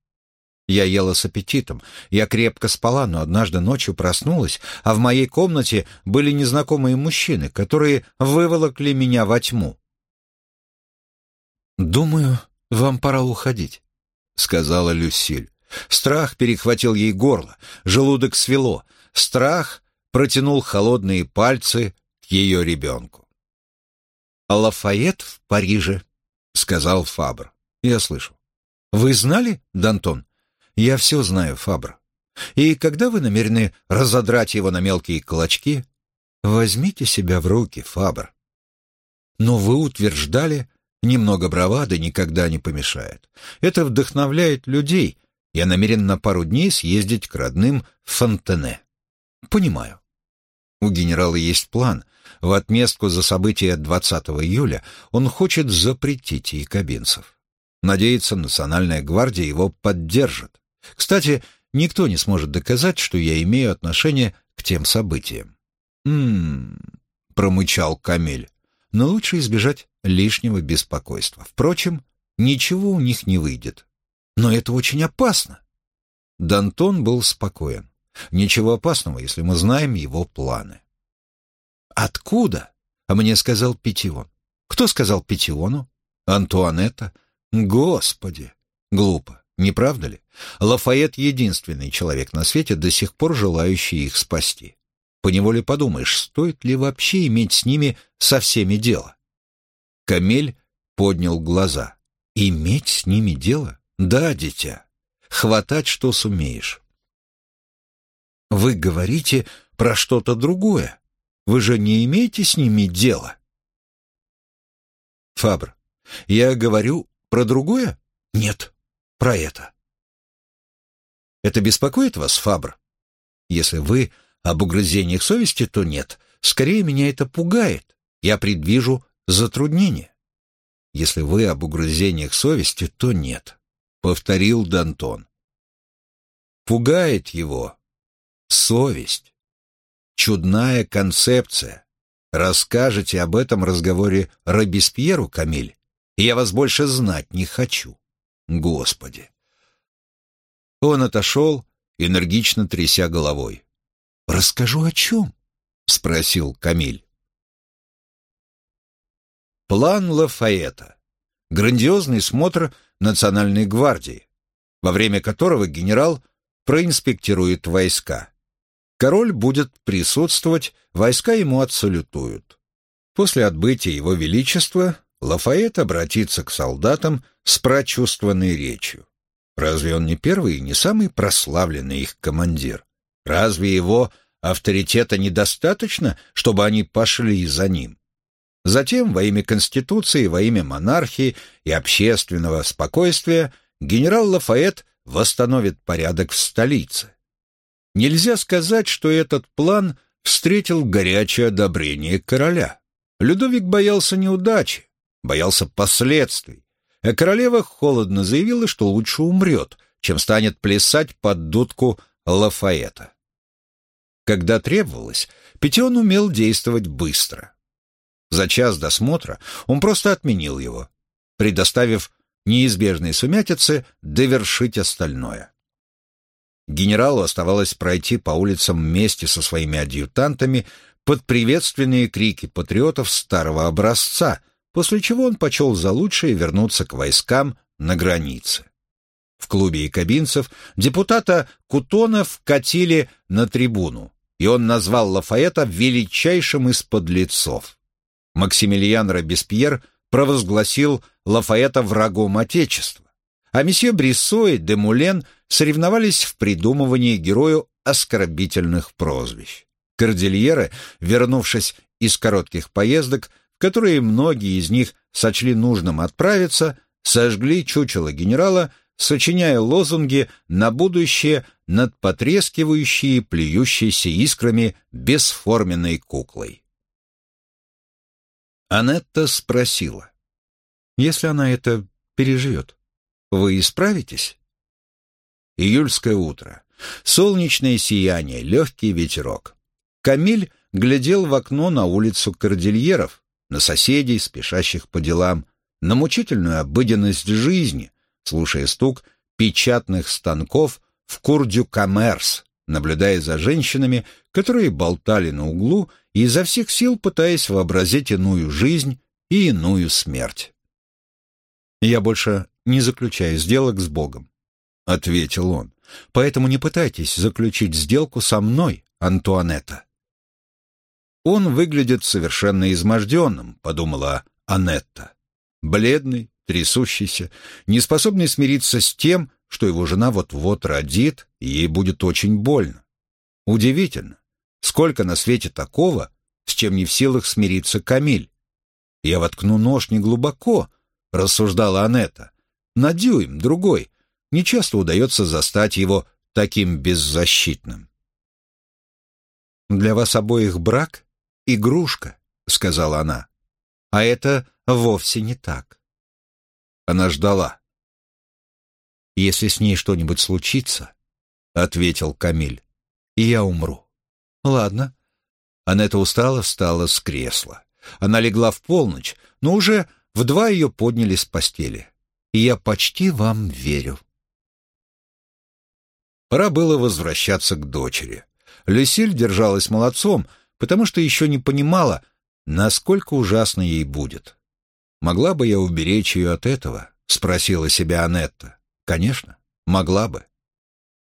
Я ела с аппетитом. Я крепко спала, но однажды ночью проснулась, а в моей комнате были незнакомые мужчины, которые выволокли меня во тьму. «Думаю, вам пора уходить», — сказала Люсиль. Страх перехватил ей горло, желудок свело. Страх протянул холодные пальцы к ее ребенку. «Лафайет в Париже», — сказал Фабр. Я слышу. «Вы знали, Дантон?» «Я все знаю, Фабр. И когда вы намерены разодрать его на мелкие клочки, возьмите себя в руки, Фабр. Но вы утверждали, немного бравады никогда не помешает. Это вдохновляет людей. Я намерен на пару дней съездить к родным в Фонтене. Понимаю. У генерала есть план. В отместку за события 20 июля он хочет запретить якобинцев. Надеется, Национальная гвардия его поддержит. Кстати, никто не сможет доказать, что я имею отношение к тем событиям. «М-м-м», промычал Камиль, но лучше избежать лишнего беспокойства. Впрочем, ничего у них не выйдет. Но это очень опасно. Дантон был спокоен. Ничего опасного, если мы знаем его планы. «Откуда?» — а мне сказал Петион. «Кто сказал Петиону?» «Антуанетта». «Господи!» «Глупо. Не правда ли? Лафайет — единственный человек на свете, до сих пор желающий их спасти. Поневоле подумаешь, стоит ли вообще иметь с ними со всеми дело? Камель поднял глаза. «Иметь с ними дело? Да, дитя. Хватать, что сумеешь». «Вы говорите про что-то другое. Вы же не имеете с ними дела?» «Фабр, я говорю про другое?» «Нет, про это. Это беспокоит вас, Фабр? Если вы об угрызениях совести, то нет. Скорее, меня это пугает. Я предвижу затруднения. Если вы об угрызениях совести, то нет, — повторил Дантон. Пугает его совесть. Чудная концепция. Расскажете об этом разговоре Робеспьеру, Камиль, я вас больше знать не хочу. Господи! Он отошел, энергично тряся головой. «Расскажу о чем?» — спросил Камиль. План Лафаэта. Грандиозный смотр Национальной гвардии, во время которого генерал проинспектирует войска. Король будет присутствовать, войска ему отсалютуют. После отбытия его величества Лафайет обратится к солдатам с прочувствованной речью. Разве он не первый и не самый прославленный их командир? Разве его авторитета недостаточно, чтобы они пошли за ним? Затем, во имя Конституции, во имя монархии и общественного спокойствия, генерал Лафайет восстановит порядок в столице. Нельзя сказать, что этот план встретил горячее одобрение короля. Людовик боялся неудачи, боялся последствий, а королева холодно заявила, что лучше умрет, чем станет плясать под дудку Лафаэта. Когда требовалось, Петион умел действовать быстро. За час досмотра он просто отменил его, предоставив неизбежной сумятице довершить остальное. Генералу оставалось пройти по улицам вместе со своими адъютантами под приветственные крики патриотов старого образца — после чего он почел за лучшее вернуться к войскам на границе. В клубе якобинцев депутата Кутона вкатили на трибуну, и он назвал Лафаэта величайшим из подлецов. Максимилиан Робеспьер провозгласил Лафаэта врагом Отечества, а месье Бриссо и Демулен соревновались в придумывании герою оскорбительных прозвищ. Кордильеры, вернувшись из коротких поездок, в которые многие из них сочли нужным отправиться, сожгли чучело генерала, сочиняя лозунги на будущее над потрескивающей плюющейся искрами бесформенной куклой. Анетта спросила, если она это переживет. Вы исправитесь? Июльское утро. Солнечное сияние, легкий ветерок. Камиль глядел в окно на улицу Кордильеров, на соседей, спешащих по делам, на мучительную обыденность жизни, слушая стук печатных станков в Курдю Коммерс, наблюдая за женщинами, которые болтали на углу и изо всех сил пытаясь вообразить иную жизнь и иную смерть. «Я больше не заключаю сделок с Богом», — ответил он. «Поэтому не пытайтесь заключить сделку со мной, Антуанетта». «Он выглядит совершенно изможденным», — подумала Анетта. Бледный, трясущийся, неспособный смириться с тем, что его жена вот-вот родит, и ей будет очень больно. Удивительно, сколько на свете такого, с чем не в силах смириться Камиль. Я воткну нож не глубоко, рассуждала Анетта. На дюйм, другой. Нечасто удается застать его таким беззащитным. «Для вас обоих брак — игрушка», — сказала она. «А это вовсе не так». Она ждала. «Если с ней что-нибудь случится», — ответил Камиль, — «и я умру». «Ладно». Анетта устала, встала с кресла. Она легла в полночь, но уже в два ее подняли с постели. Я почти вам верю. Пора было возвращаться к дочери. Люсиль держалась молодцом, потому что еще не понимала, насколько ужасно ей будет. «Могла бы я уберечь ее от этого?» — спросила себя Анетта. Конечно, могла бы.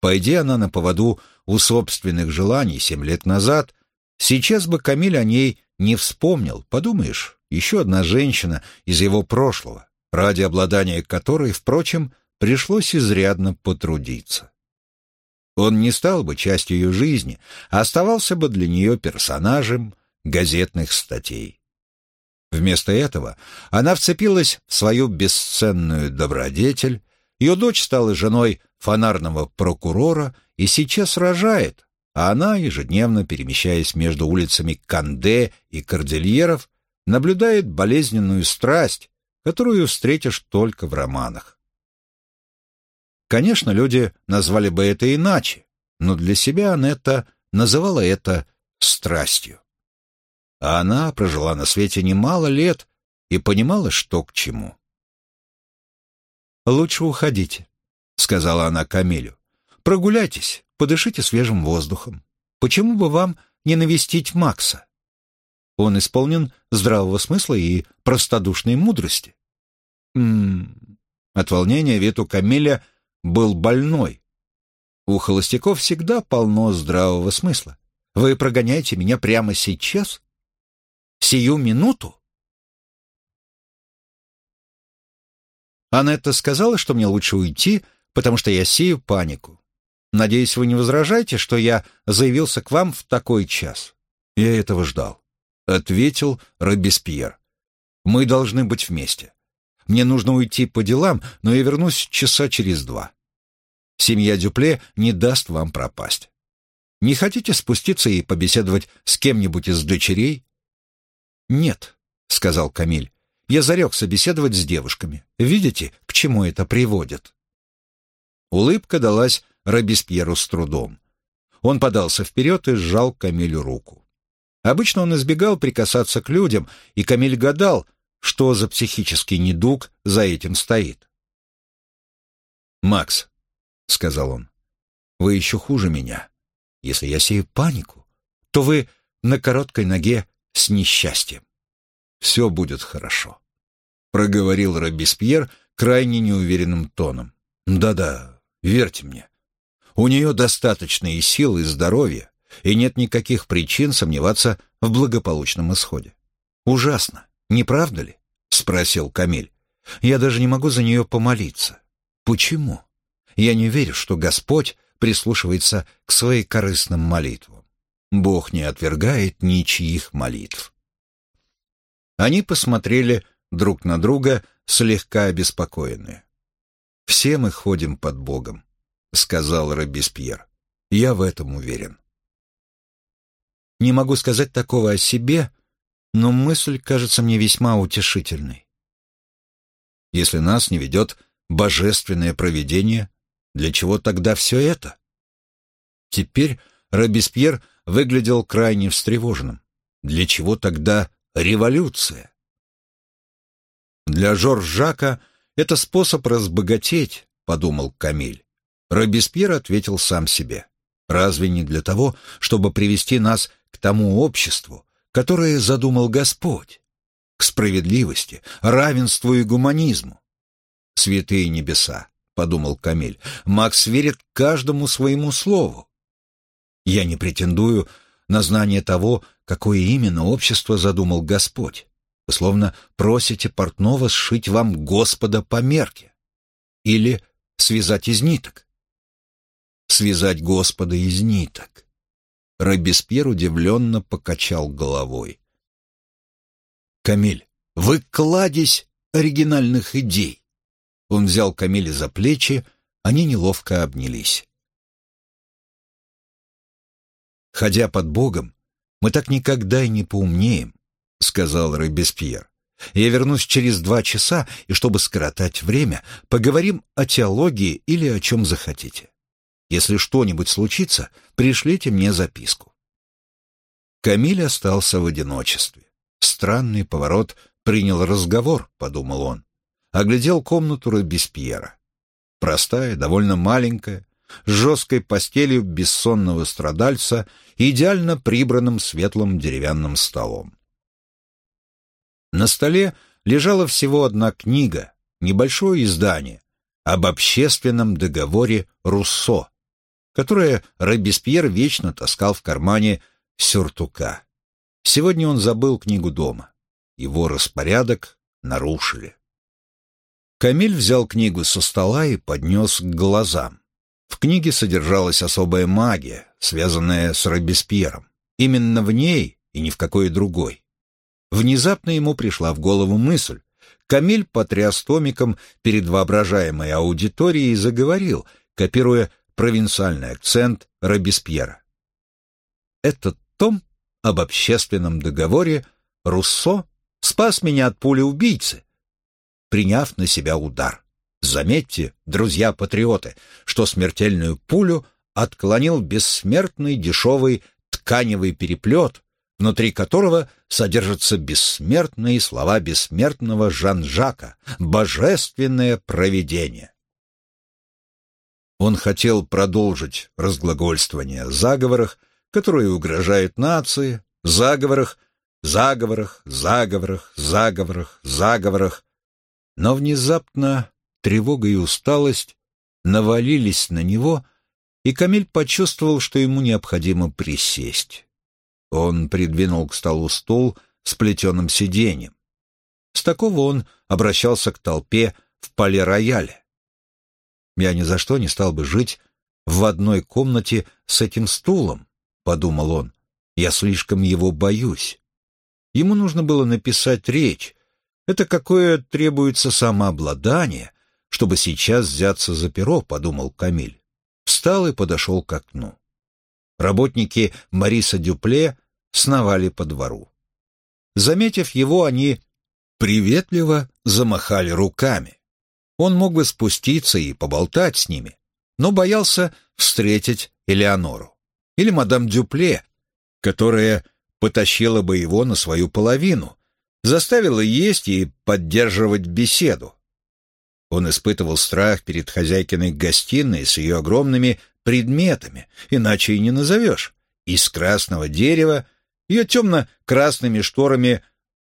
Пойди она на поводу у собственных желаний семь лет назад, сейчас бы Камиль о ней не вспомнил, подумаешь, еще одна женщина из его прошлого, ради обладания которой, впрочем, пришлось изрядно потрудиться. Он не стал бы частью ее жизни, а оставался бы для нее персонажем газетных статей. Вместо этого она вцепилась в свою бесценную добродетель, ее дочь стала женой фонарного прокурора и сейчас рожает, а она, ежедневно перемещаясь между улицами Канде и Кордильеров, наблюдает болезненную страсть, которую встретишь только в романах. Конечно, люди назвали бы это иначе, но для себя Анетта называла это страстью. А она прожила на свете немало лет и понимала, что к чему. «Лучше уходите», — сказала она Камилю. «Прогуляйтесь, подышите свежим воздухом. Почему бы вам не навестить Макса? Он исполнен здравого смысла и простодушной мудрости». «М-м-м...» От волнения вид у Камиля был больной. У холостяков всегда полно здравого смысла. Вы прогоняете меня прямо сейчас? Сию минуту? Анетта сказала, что мне лучше уйти, потому что я сею панику. Надеюсь, вы не возражаете, что я заявился к вам в такой час. Я этого ждал, — ответил Робеспьер. Мы должны быть вместе. Мне нужно уйти по делам, но я вернусь часа через два. Семья Дюпле не даст вам пропасть. Не хотите спуститься и побеседовать с кем-нибудь из дочерей? Нет, — сказал Камиль. Я зарекся беседовать с девушками. Видите, к чему это приводит?» Улыбка далась Робеспьеру с трудом. Он подался вперед и сжал Камилю руку. Обычно он избегал прикасаться к людям, и Камиль гадал, что за психический недуг за этим стоит. «Макс», — сказал он, — «вы еще хуже меня. Если я сею панику, то вы на короткой ноге с несчастьем все будет хорошо», — проговорил Робеспьер крайне неуверенным тоном. «Да-да, верьте мне. У нее достаточно и сил, и здоровья, и нет никаких причин сомневаться в благополучном исходе. Ужасно, не правда ли?» — спросил Камиль. «Я даже не могу за нее помолиться. Почему? Я не верю, что Господь прислушивается к своим корыстным молитвам. Бог не отвергает ничьих молитв. Они посмотрели друг на друга, слегка обеспокоенные. «Все мы ходим под Богом», — сказал Робеспьер. «Я в этом уверен». Не могу сказать такого о себе, но мысль кажется мне весьма утешительной. Если нас не ведет божественное провидение, для чего тогда все это? Теперь Робеспьер выглядел крайне встревоженным. Для чего тогда революция? Для Жорж-Жака это способ разбогатеть, подумал Камиль. Робеспьер ответил сам себе. Разве не для того, чтобы привести нас к тому обществу, которое задумал Господь? К справедливости, равенству и гуманизму. Святые небеса, подумал Камиль, Макс верит каждому своему слову. Я не претендую на знание того, какое именно общество задумал Господь. Вы словно просите портного сшить вам Господа по мерке. Или связать из ниток. Связать Господа из ниток. Робеспьер удивленно покачал головой. «Камиль, вы кладезь оригинальных идей!» Он взял Камиля за плечи, они неловко обнялись. Ходя под Богом, мы так никогда и не поумнеем, сказал Робеспьер. Я вернусь через два часа, и чтобы скоротать время, поговорим о теологии или о чем захотите. Если что-нибудь случится, пришлите мне записку. Камиль остался в одиночестве. Странный поворот принял разговор, подумал он. Оглядел комнату Робеспьера. Простая, довольно маленькая, с жесткой постелью бессонного страдальца и идеально прибранным светлым деревянным столом. На столе лежала всего одна книга, небольшое издание, об общественном договоре Руссо, которое Робеспьер вечно таскал в кармане сюртука. Сегодня он забыл книгу дома. Его распорядок нарушили. Камиль взял книгу со стола и поднес к глазам. В книге содержалась особая магия, связанная с Робеспьером. Именно в ней и ни в какой другой. Внезапно ему пришла в голову мысль. Камиль потряс томиком перед воображаемой аудиторией и заговорил, копируя провинциальный акцент Робеспьера. Этот том об общественном договоре Руссо спас меня от пули убийцы, приняв на себя удар. Заметьте, друзья-патриоты, что смертельную пулю отклонил бессмертный дешевый тканевый переплет, внутри которого содержатся бессмертные слова бессмертного Жан-Жака «Божественное провидение». Он хотел продолжить разглагольствование о заговорах, которые угрожают нации, заговорах, заговорах, заговорах, заговорах, заговорах, но внезапно тревога и усталость навалились на него, и Камиль почувствовал, что ему необходимо присесть. Он придвинул к столу стул с плетеным сиденьем. С такого он обращался к толпе в поле-рояле. «Я ни за что не стал бы жить в одной комнате с этим стулом», — подумал он. «Я слишком его боюсь». Ему нужно было написать речь. Это какое требуется самообладание, чтобы сейчас взяться за перо, подумал Камиль. Встал и подошел к окну. Работники Мариса Дюпле сновали по двору. Заметив его, они приветливо замахали руками. Он мог бы спуститься и поболтать с ними, но боялся встретить Элеонору или мадам Дюпле, которая потащила бы его на свою половину, заставила есть и поддерживать беседу. Он испытывал страх перед хозяйкиной гостиной с ее огромными предметами, иначе и не назовешь, из красного дерева, ее темно-красными шторами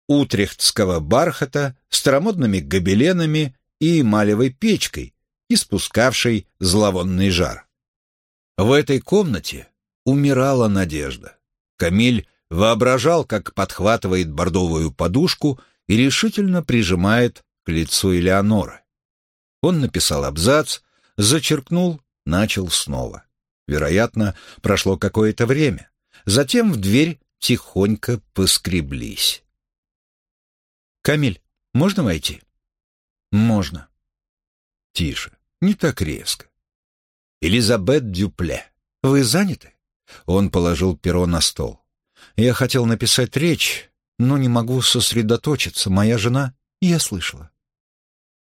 утрехтского бархата, старомодными гобеленами и эмалевой печкой, испускавшей зловонный жар. В этой комнате умирала надежда. Камиль воображал, как подхватывает бордовую подушку и решительно прижимает к лицу Элеоноры. Он написал абзац, зачеркнул, начал снова. Вероятно, прошло какое-то время. Затем в дверь тихонько поскреблись. «Камиль, можно войти?» «Можно». «Тише, не так резко». «Элизабет Дюпле, вы заняты?» Он положил перо на стол. «Я хотел написать речь, но не могу сосредоточиться. Моя жена...» «Я слышала.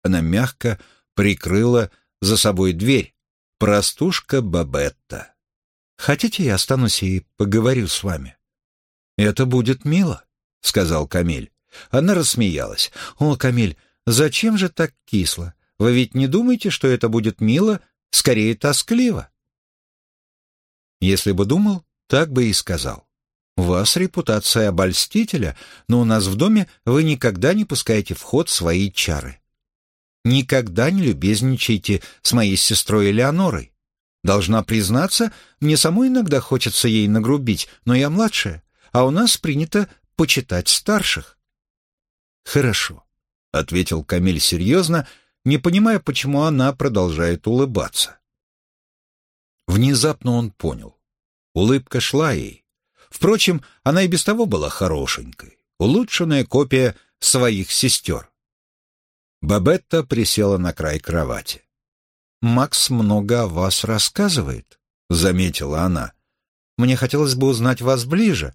Она мягко прикрыла за собой дверь. Простушка Бабетта. «Хотите, я останусь и поговорю с вами?» «Это будет мило», — сказал Камиль. Она рассмеялась. «О, Камиль, зачем же так кисло? Вы ведь не думаете, что это будет мило, скорее тоскливо?» Если бы думал, так бы и сказал. У вас репутация обольстителя, но у нас в доме вы никогда не пускаете в ход свои чары. Никогда не любезничайте с моей сестрой Элеонорой. Должна признаться, мне самой иногда хочется ей нагрубить, но я младшая, а у нас принято почитать старших. Хорошо, — ответил Камиль серьезно, не понимая, почему она продолжает улыбаться. Внезапно он понял. Улыбка шла ей. Впрочем, она и без того была хорошенькой, улучшенная копия своих сестер. Бабетта присела на край кровати. «Макс много о вас рассказывает», — заметила она. «Мне хотелось бы узнать вас ближе.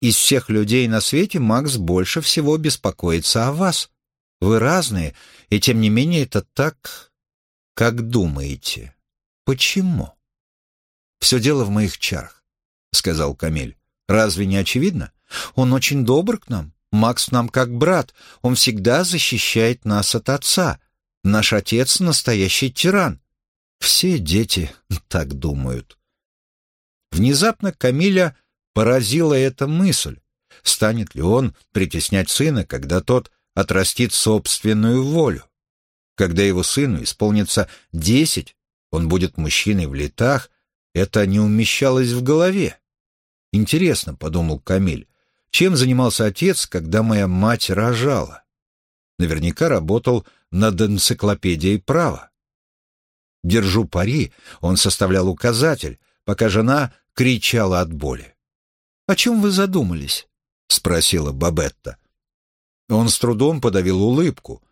Из всех людей на свете Макс больше всего беспокоится о вас. Вы разные, и тем не менее это так, как думаете. Почему?» «Все дело в моих чарах», — сказал Камиль. «Разве не очевидно? Он очень добр к нам. Макс нам как брат. Он всегда защищает нас от отца. Наш отец — настоящий тиран. Все дети <laughs> так думают». Внезапно Камиля поразила эта мысль. Станет ли он притеснять сына, когда тот отрастит собственную волю? Когда его сыну исполнится десять, он будет мужчиной в летах, это не умещалось в голове. «Интересно», — подумал Камиль, — «чем занимался отец, когда моя мать рожала?» Наверняка работал над энциклопедией права. Держу пари, он составлял указатель, пока жена кричала от боли. «О чем вы задумались?» — спросила Бабетта. Он с трудом подавил улыбку.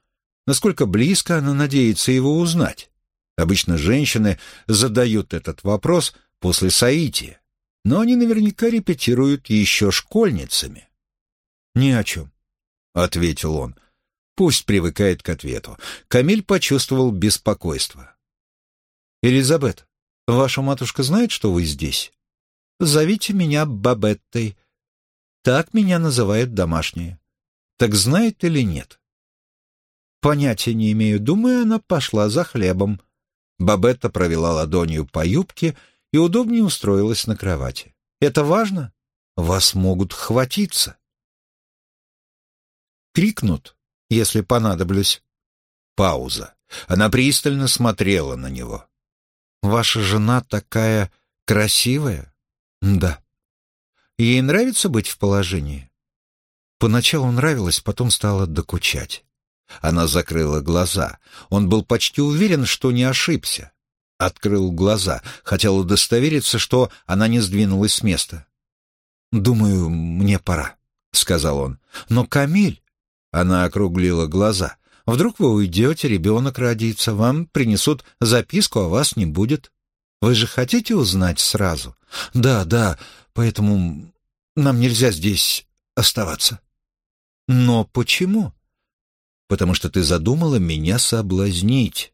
Насколько близко она надеется его узнать? Обычно женщины задают этот вопрос после соития, но они наверняка репетируют еще школьницами. «Ни о чем», — ответил он. Пусть привыкает к ответу. Камиль почувствовал беспокойство. «Элизабет, ваша матушка знает, что вы здесь? Зовите меня Бабеттой. Так меня называют домашние. Так знает или нет?» «Понятия не имею. Думаю, она пошла за хлебом». Бабетта провела ладонью по юбке и удобнее устроилась на кровати. «Это важно? Вас могут хватиться». Крикнут, если понадоблюсь. Пауза. Она пристально смотрела на него. «Ваша жена такая красивая?» «Да». «Ей нравится быть в положении?» Поначалу нравилось, потом стало докучать. Она закрыла глаза. Он был почти уверен, что не ошибся. Открыл глаза, хотел удостовериться, что она не сдвинулась с места. «Думаю, мне пора», — сказал он. «Но Камиль...» Она округлила глаза. «Вдруг вы уйдете, ребенок родится, вам принесут записку, а вас не будет. Вы же хотите узнать сразу?» «Да, да, поэтому нам нельзя здесь оставаться». «Но почему?» потому что ты задумала меня соблазнить.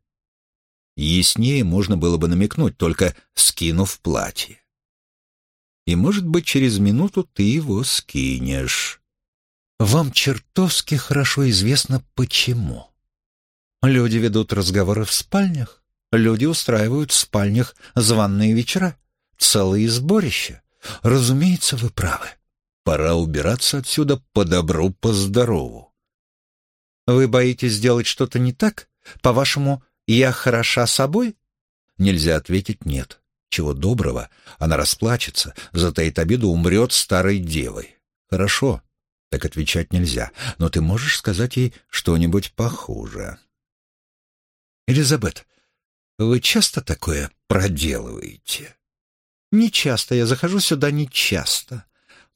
Яснее можно было бы намекнуть, только скинув платье. И, может быть, через минуту ты его скинешь. Вам чертовски хорошо известно, почему. Люди ведут разговоры в спальнях, люди устраивают в спальнях званные вечера, целые сборища. Разумеется, вы правы. Пора убираться отсюда по добру, по здорову. Вы боитесь сделать что-то не так? По-вашему, я хороша собой? Нельзя ответить «нет». Чего доброго, она расплачется, затаит обиду, умрет старой девой. Хорошо, так отвечать нельзя, но ты можешь сказать ей что-нибудь похуже. Элизабет, вы часто такое проделываете? Не часто, я захожу сюда не часто.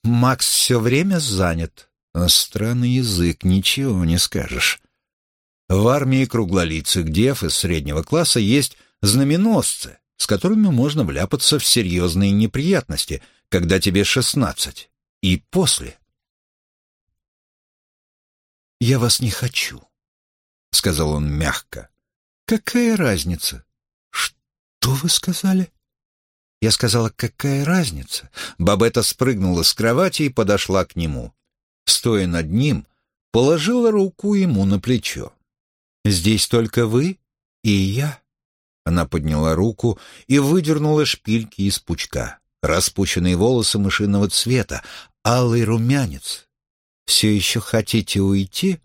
Макс все время занят. Странный язык, ничего не скажешь. В армии круглолицых дев из среднего класса есть знаменосцы, с которыми можно вляпаться в серьезные неприятности, когда тебе шестнадцать, и после. «Я вас не хочу», сказал он мягко. «Какая разница?» «Что вы сказали?» Я сказала, какая разница? Бабетта спрыгнула с кровати и подошла к нему. Стоя над ним, положила руку ему на плечо. «Здесь только вы и я». Она подняла руку и выдернула шпильки из пучка. Распущенные волосы мышиного цвета, алый румянец. «Все еще хотите уйти?»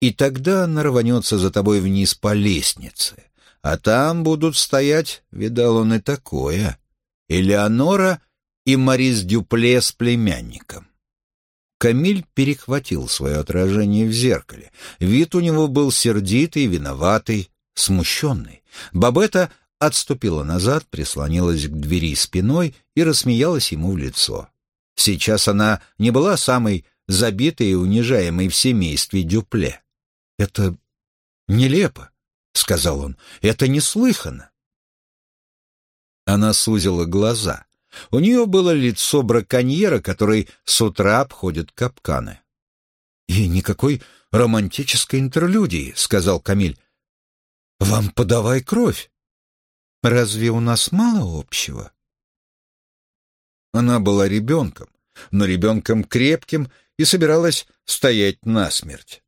И тогда она рванется за тобой вниз по лестнице. А там будут стоять, видал он и такое, Элеонора и Марис Дюпле с племянником. Камиль перехватил свое отражение в зеркале. Вид у него был сердитый, виноватый, смущенный. Бабета отступила назад, прислонилась к двери спиной и рассмеялась ему в лицо. Сейчас она не была самой забитой и унижаемой в семействе Дюпле. «Это нелепо», — сказал он, — «это неслыханно». Она сузила глаза. У нее было лицо браконьера, который с утра обходит капканы. «И никакой романтической интерлюдии», — сказал Камиль. «Вам подавай кровь». «Разве у нас мало общего?» Она была ребенком, но ребенком крепким и собиралась стоять насмерть.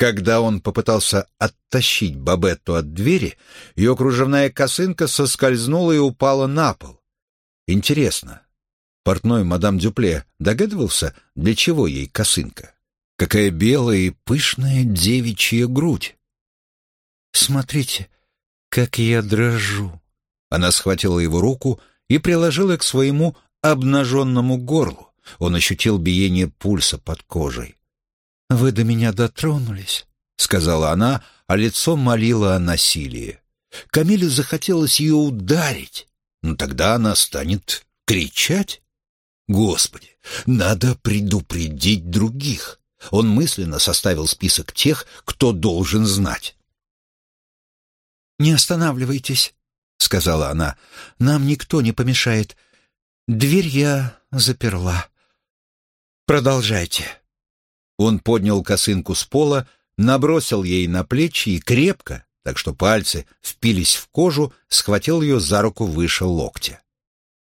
Когда он попытался оттащить Бабетту от двери, ее кружевная косынка соскользнула и упала на пол. Интересно, портной мадам Дюпле догадывался, для чего ей косынка? Какая белая и пышная девичья грудь! «Смотрите, как я дрожу!» Она схватила его руку и приложила к своему обнаженному горлу. Он ощутил биение пульса под кожей. «Вы до меня дотронулись», — сказала она, а лицо молило о насилии. Камилю захотелось ее ударить, но тогда она станет кричать. Господи, надо предупредить других. Он мысленно составил список тех, кто должен знать. «Не останавливайтесь», — сказала она. «Нам никто не помешает. Дверь я заперла. Продолжайте». Он поднял косынку с пола, набросил ей на плечи и крепко, так что пальцы впились в кожу, схватил ее за руку выше локтя.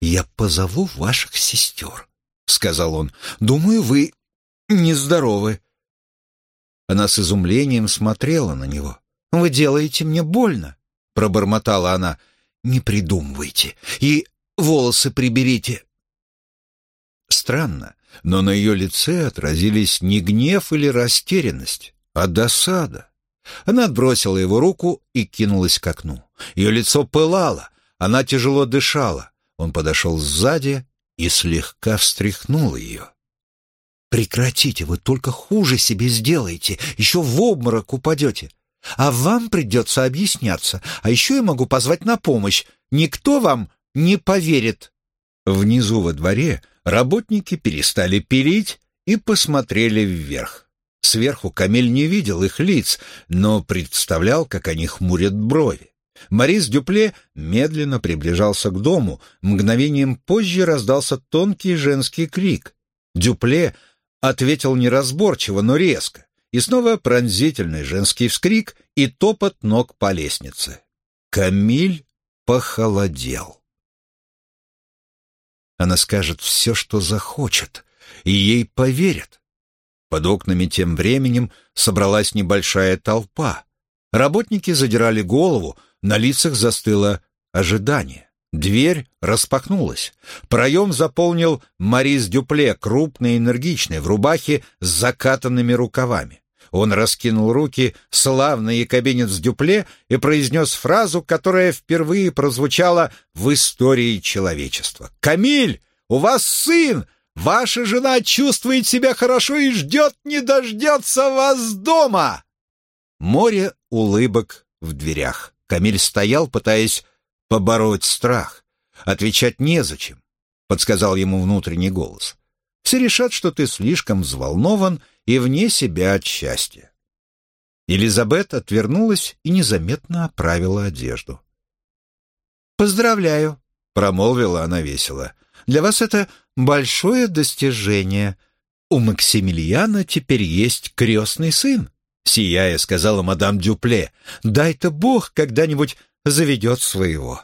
«Я позову ваших сестер», — сказал он. «Думаю, вы нездоровы». Она с изумлением смотрела на него. «Вы делаете мне больно», — пробормотала она. «Не придумывайте и волосы приберите». Странно, но на ее лице отразились не гнев или растерянность, а досада. Она отбросила его руку и кинулась к окну. Ее лицо пылало, она тяжело дышала. Он подошел сзади и слегка встряхнул ее. «Прекратите, вы только хуже себе сделаете, еще в обморок упадете. А вам придется объясняться, а еще я могу позвать на помощь. Никто вам не поверит». Внизу во дворе Работники перестали пилить и посмотрели вверх. Сверху Камиль не видел их лиц, но представлял, как они хмурят брови. Морис Дюпле медленно приближался к дому. Мгновением позже раздался тонкий женский крик. Дюпле ответил неразборчиво, но резко. И снова пронзительный женский вскрик и топот ног по лестнице. Камиль похолодел. Она скажет все, что захочет, и ей поверят. Под окнами тем временем собралась небольшая толпа. Работники задирали голову, на лицах застыло ожидание. Дверь распахнулась. Проем заполнил Марис Дюпле, крупный и энергичный, в рубахе с закатанными рукавами. Он раскинул руки, славный якобинец Дюпле, и произнес фразу, которая впервые прозвучала в истории человечества. «Камиль, у вас сын! Ваша жена чувствует себя хорошо и ждет, не дождется вас дома!» Море улыбок в дверях. Камиль стоял, пытаясь побороть страх. Отвечать незачем, — подсказал ему внутренний голос. Все решат, что ты слишком взволнован и вне себя от счастья. Елизабет отвернулась и незаметно оправила одежду. «Поздравляю», — промолвила она весело. «Для вас это большое достижение. У Максимилиана теперь есть крестный сын. сияя, сказала мадам Дюпле. «Дай-то Бог когда-нибудь заведет своего».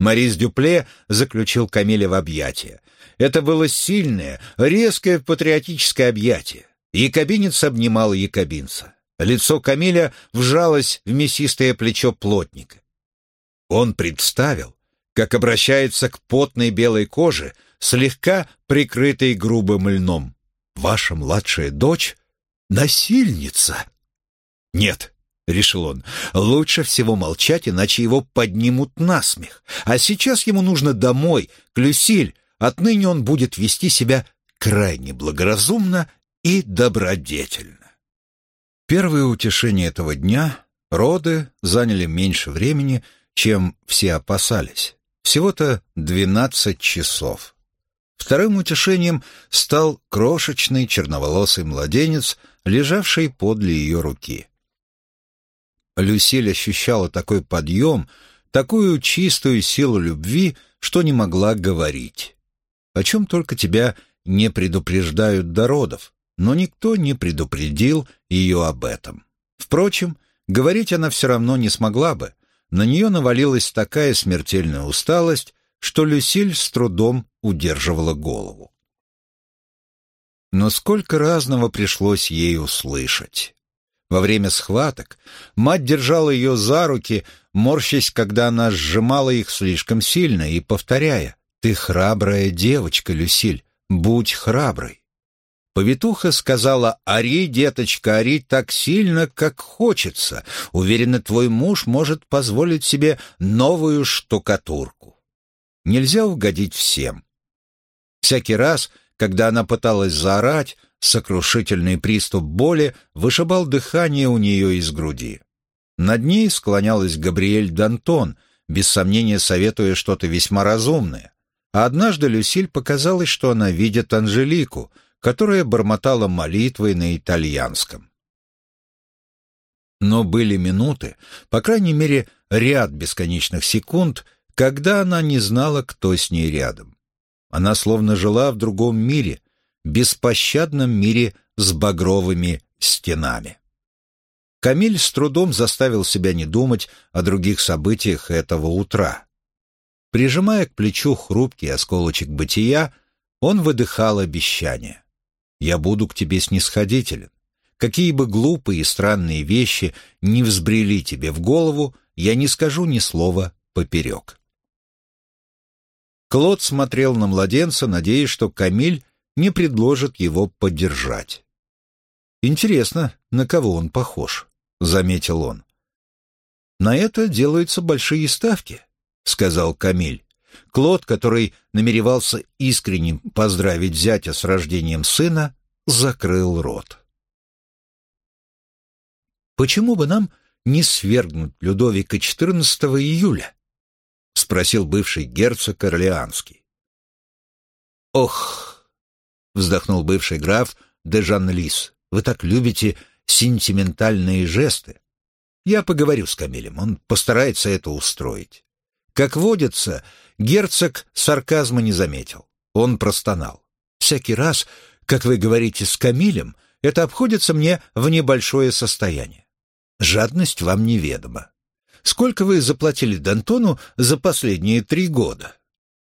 Морис Дюпле заключил Камиля в объятия. Это было сильное, резкое патриотическое объятие. Якобинец обнимал якобинца. Лицо Камиля вжалось в мясистое плечо плотника. Он представил, как обращается к потной белой коже, слегка прикрытой грубым льном. «Ваша младшая дочь — насильница!» «Нет», — решил он, — «лучше всего молчать, иначе его поднимут на смех. А сейчас ему нужно домой, к Люсиль. Отныне он будет вести себя крайне благоразумно и добродетельно». Первое утешение этого дня — роды заняли меньше времени, чем все опасались. Всего-то двенадцать часов. Вторым утешением стал крошечный черноволосый младенец, лежавший подле ее руки. Люсиль ощущала такой подъем, такую чистую силу любви, что не могла говорить. О чем только тебя не предупреждают до родов, но никто не предупредил ее об этом. Впрочем, говорить она все равно не смогла бы. На нее навалилась такая смертельная усталость, что Люсиль с трудом удерживала голову. Но сколько разного пришлось ей услышать. Во время схваток мать держала ее за руки, морщась, когда она сжимала их слишком сильно, и повторяя «Ты храбрая девочка, Люсиль, будь храброй». Повитуха сказала «Ори, деточка, ори так сильно, как хочется. Уверена, твой муж может позволить себе новую штукатурку». Нельзя угодить всем. Всякий раз, когда она пыталась заорать, Сокрушительный приступ боли вышибал дыхание у нее из груди. Над ней склонялась Габриэль Д'Антон, без сомнения советуя что-то весьма разумное. Однажды Люсиль показалось, что она видит Анжелику, которая бормотала молитвы на итальянском. Но были минуты, по крайней мере, ряд бесконечных секунд, когда она не знала, кто с ней рядом. Она словно жила в другом мире, беспощадном мире с багровыми стенами. Камиль с трудом заставил себя не думать о других событиях этого утра. Прижимая к плечу хрупкий осколочек бытия, он выдыхал обещание. «Я буду к тебе снисходителен. Какие бы глупые и странные вещи не взбрели тебе в голову, я не скажу ни слова поперек». Клод смотрел на младенца, надеясь, что Камиль не предложит его поддержать. «Интересно, на кого он похож?» — заметил он. «На это делаются большие ставки», — сказал Камиль. Клод, который намеревался искренне поздравить зятя с рождением сына, закрыл рот. «Почему бы нам не свергнуть Людовика XIV июля?» — спросил бывший герцог Орлеанский. «Ох!» — вздохнул бывший граф де Жанлис. «Вы так любите сентиментальные жесты. Я поговорю с Камилем, он постарается это устроить». Как водится, герцог сарказма не заметил. Он простонал. «Всякий раз, как вы говорите с Камилем, это обходится мне в небольшое состояние. Жадность вам неведома. Сколько вы заплатили Д'Антону за последние три года?»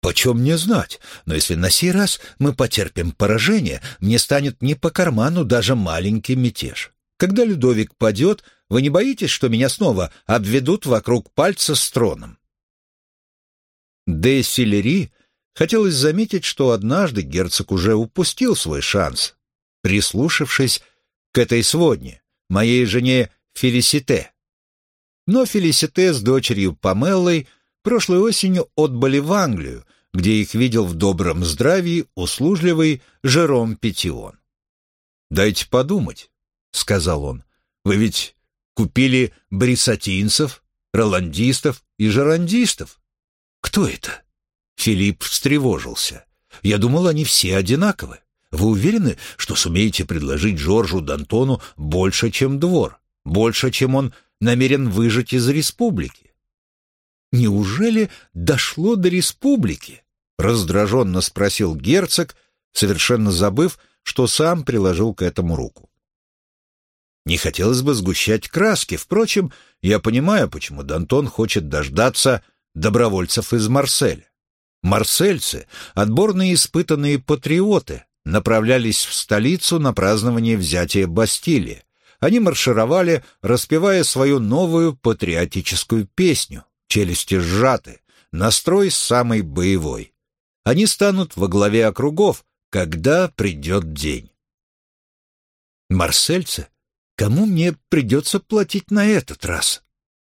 Почем мне знать? Но если на сей раз мы потерпим поражение, мне станет не по карману даже маленький мятеж. Когда Людовик падет, вы не боитесь, что меня снова обведут вокруг пальца с троном?» Де Силери хотелось заметить, что однажды герцог уже упустил свой шанс, прислушавшись к этой сводне, моей жене Фелисите. Но Фелисите с дочерью Памеллой прошлой осенью отбыли в Англию, где их видел в добром здравии услужливый Жером Петион. «Дайте подумать», — сказал он. «Вы ведь купили брисатинцев, роландистов и жерандистов. Кто это?» Филипп встревожился. «Я думал, они все одинаковы. Вы уверены, что сумеете предложить Жоржу Д'Антону больше, чем двор, больше, чем он намерен выжать из республики?» Неужели дошло до республики? Раздраженно спросил герцог, совершенно забыв, что сам приложил к этому руку. Не хотелось бы сгущать краски. Впрочем, я понимаю, почему Дантон хочет дождаться добровольцев из Марселя. Марсельцы, отборные испытанные патриоты, направлялись в столицу на празднование взятия Бастилии. Они маршировали, распевая свою новую патриотическую песню «Челюсти сжаты», настрой самый боевой. Они станут во главе округов, когда придет день. Марсельцы? Кому мне придется платить на этот раз?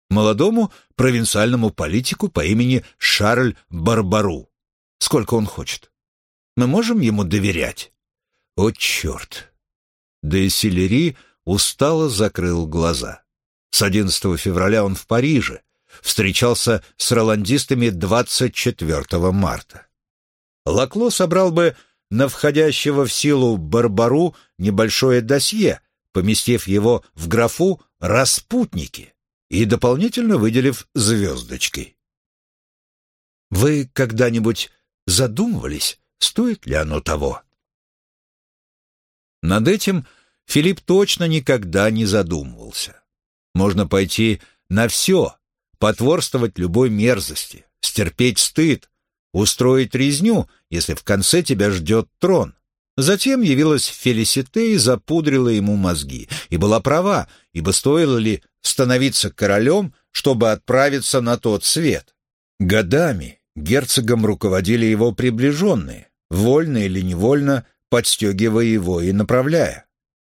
Молодому провинциальному политику по имени Шарль Барбару. Сколько он хочет? Мы можем ему доверять? О, черт! Де Силери устало закрыл глаза. С 11 февраля он в Париже, встречался с роландистами 24 марта. Лакло собрал бы на входящего в силу Барбару небольшое досье, поместив его в графу «Распутники» и дополнительно выделив звездочкой. Вы когда-нибудь задумывались, стоит ли оно того? Над этим Филипп точно никогда не задумывался. Можно пойти на все, потворствовать любой мерзости, стерпеть стыд, устроить резню, если в конце тебя ждет трон. Затем явилась Фелисите и запудрила ему мозги. И была права, ибо стоило ли становиться королем, чтобы отправиться на тот свет? Годами герцогом руководили его приближенные, вольно или невольно подстегивая его и направляя.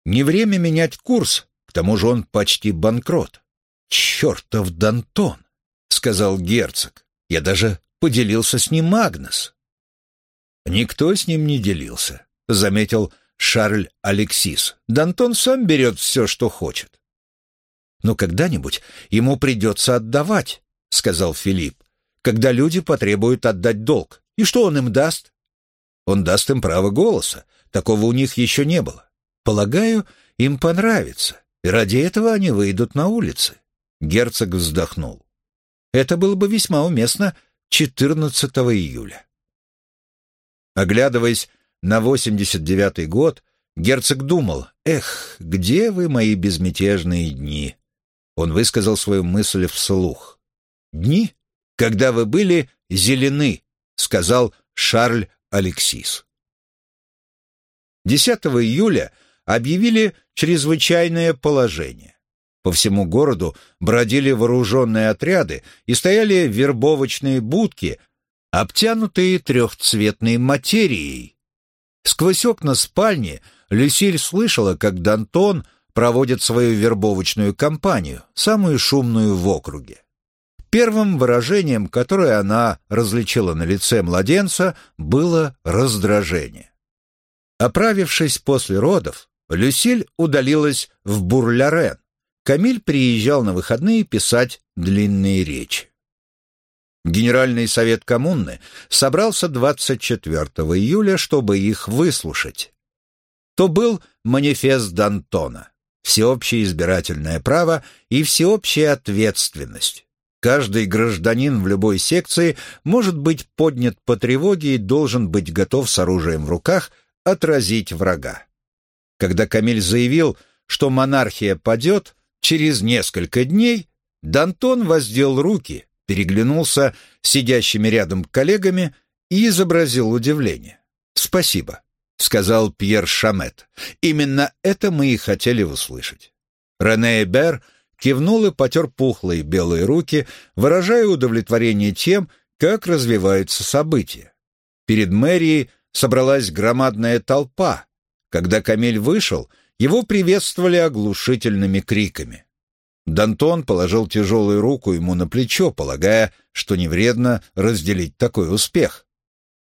Не время менять курс, к тому же он почти банкрот. «Чертов Дантон!» — сказал герцог. «Я даже поделился с ним Агнес». «Никто с ним не делился», — заметил Шарль Алексис. «Дантон сам берет все, что хочет». «Но когда-нибудь ему придется отдавать», — сказал Филипп, «когда люди потребуют отдать долг. И что он им даст?» «Он даст им право голоса. Такого у них еще не было. Полагаю, им понравится, и ради этого они выйдут на улицы». Герцог вздохнул. «Это было бы весьма уместно 14 июля. Оглядываясь на 89-й год, герцог думал, «Эх, где вы, мои безмятежные дни?» Он высказал свою мысль вслух. «Дни, когда вы были зелены», — сказал Шарль Алексис. 10 июля объявили чрезвычайное положение. По всему городу бродили вооруженные отряды и стояли вербовочные будки, обтянутые трехцветной материей. Сквозь окна спальни Люсиль слышала, как Дантон проводит свою вербовочную кампанию, самую шумную в округе. Первым выражением, которое она различила на лице младенца, было раздражение. Оправившись после родов, Люсиль удалилась в Бурлярен, Камиль приезжал на выходные писать длинные речи. Генеральный совет коммуны собрался 24 июля, чтобы их выслушать. То был манифест Д'Антона, всеобщее избирательное право и всеобщая ответственность. Каждый гражданин в любой секции может быть поднят по тревоге и должен быть готов с оружием в руках отразить врага. Когда Камиль заявил, что монархия падет, Через несколько дней Дантон воздел руки, переглянулся с сидящими рядом коллегами и изобразил удивление. «Спасибо», — сказал Пьер Шамет. «Именно это мы и хотели услышать». Рене Бер кивнул и потер пухлые белые руки, выражая удовлетворение тем, как развиваются события. Перед мэрией собралась громадная толпа. Когда Камиль вышел — его приветствовали оглушительными криками. Дантон положил тяжелую руку ему на плечо, полагая, что не вредно разделить такой успех.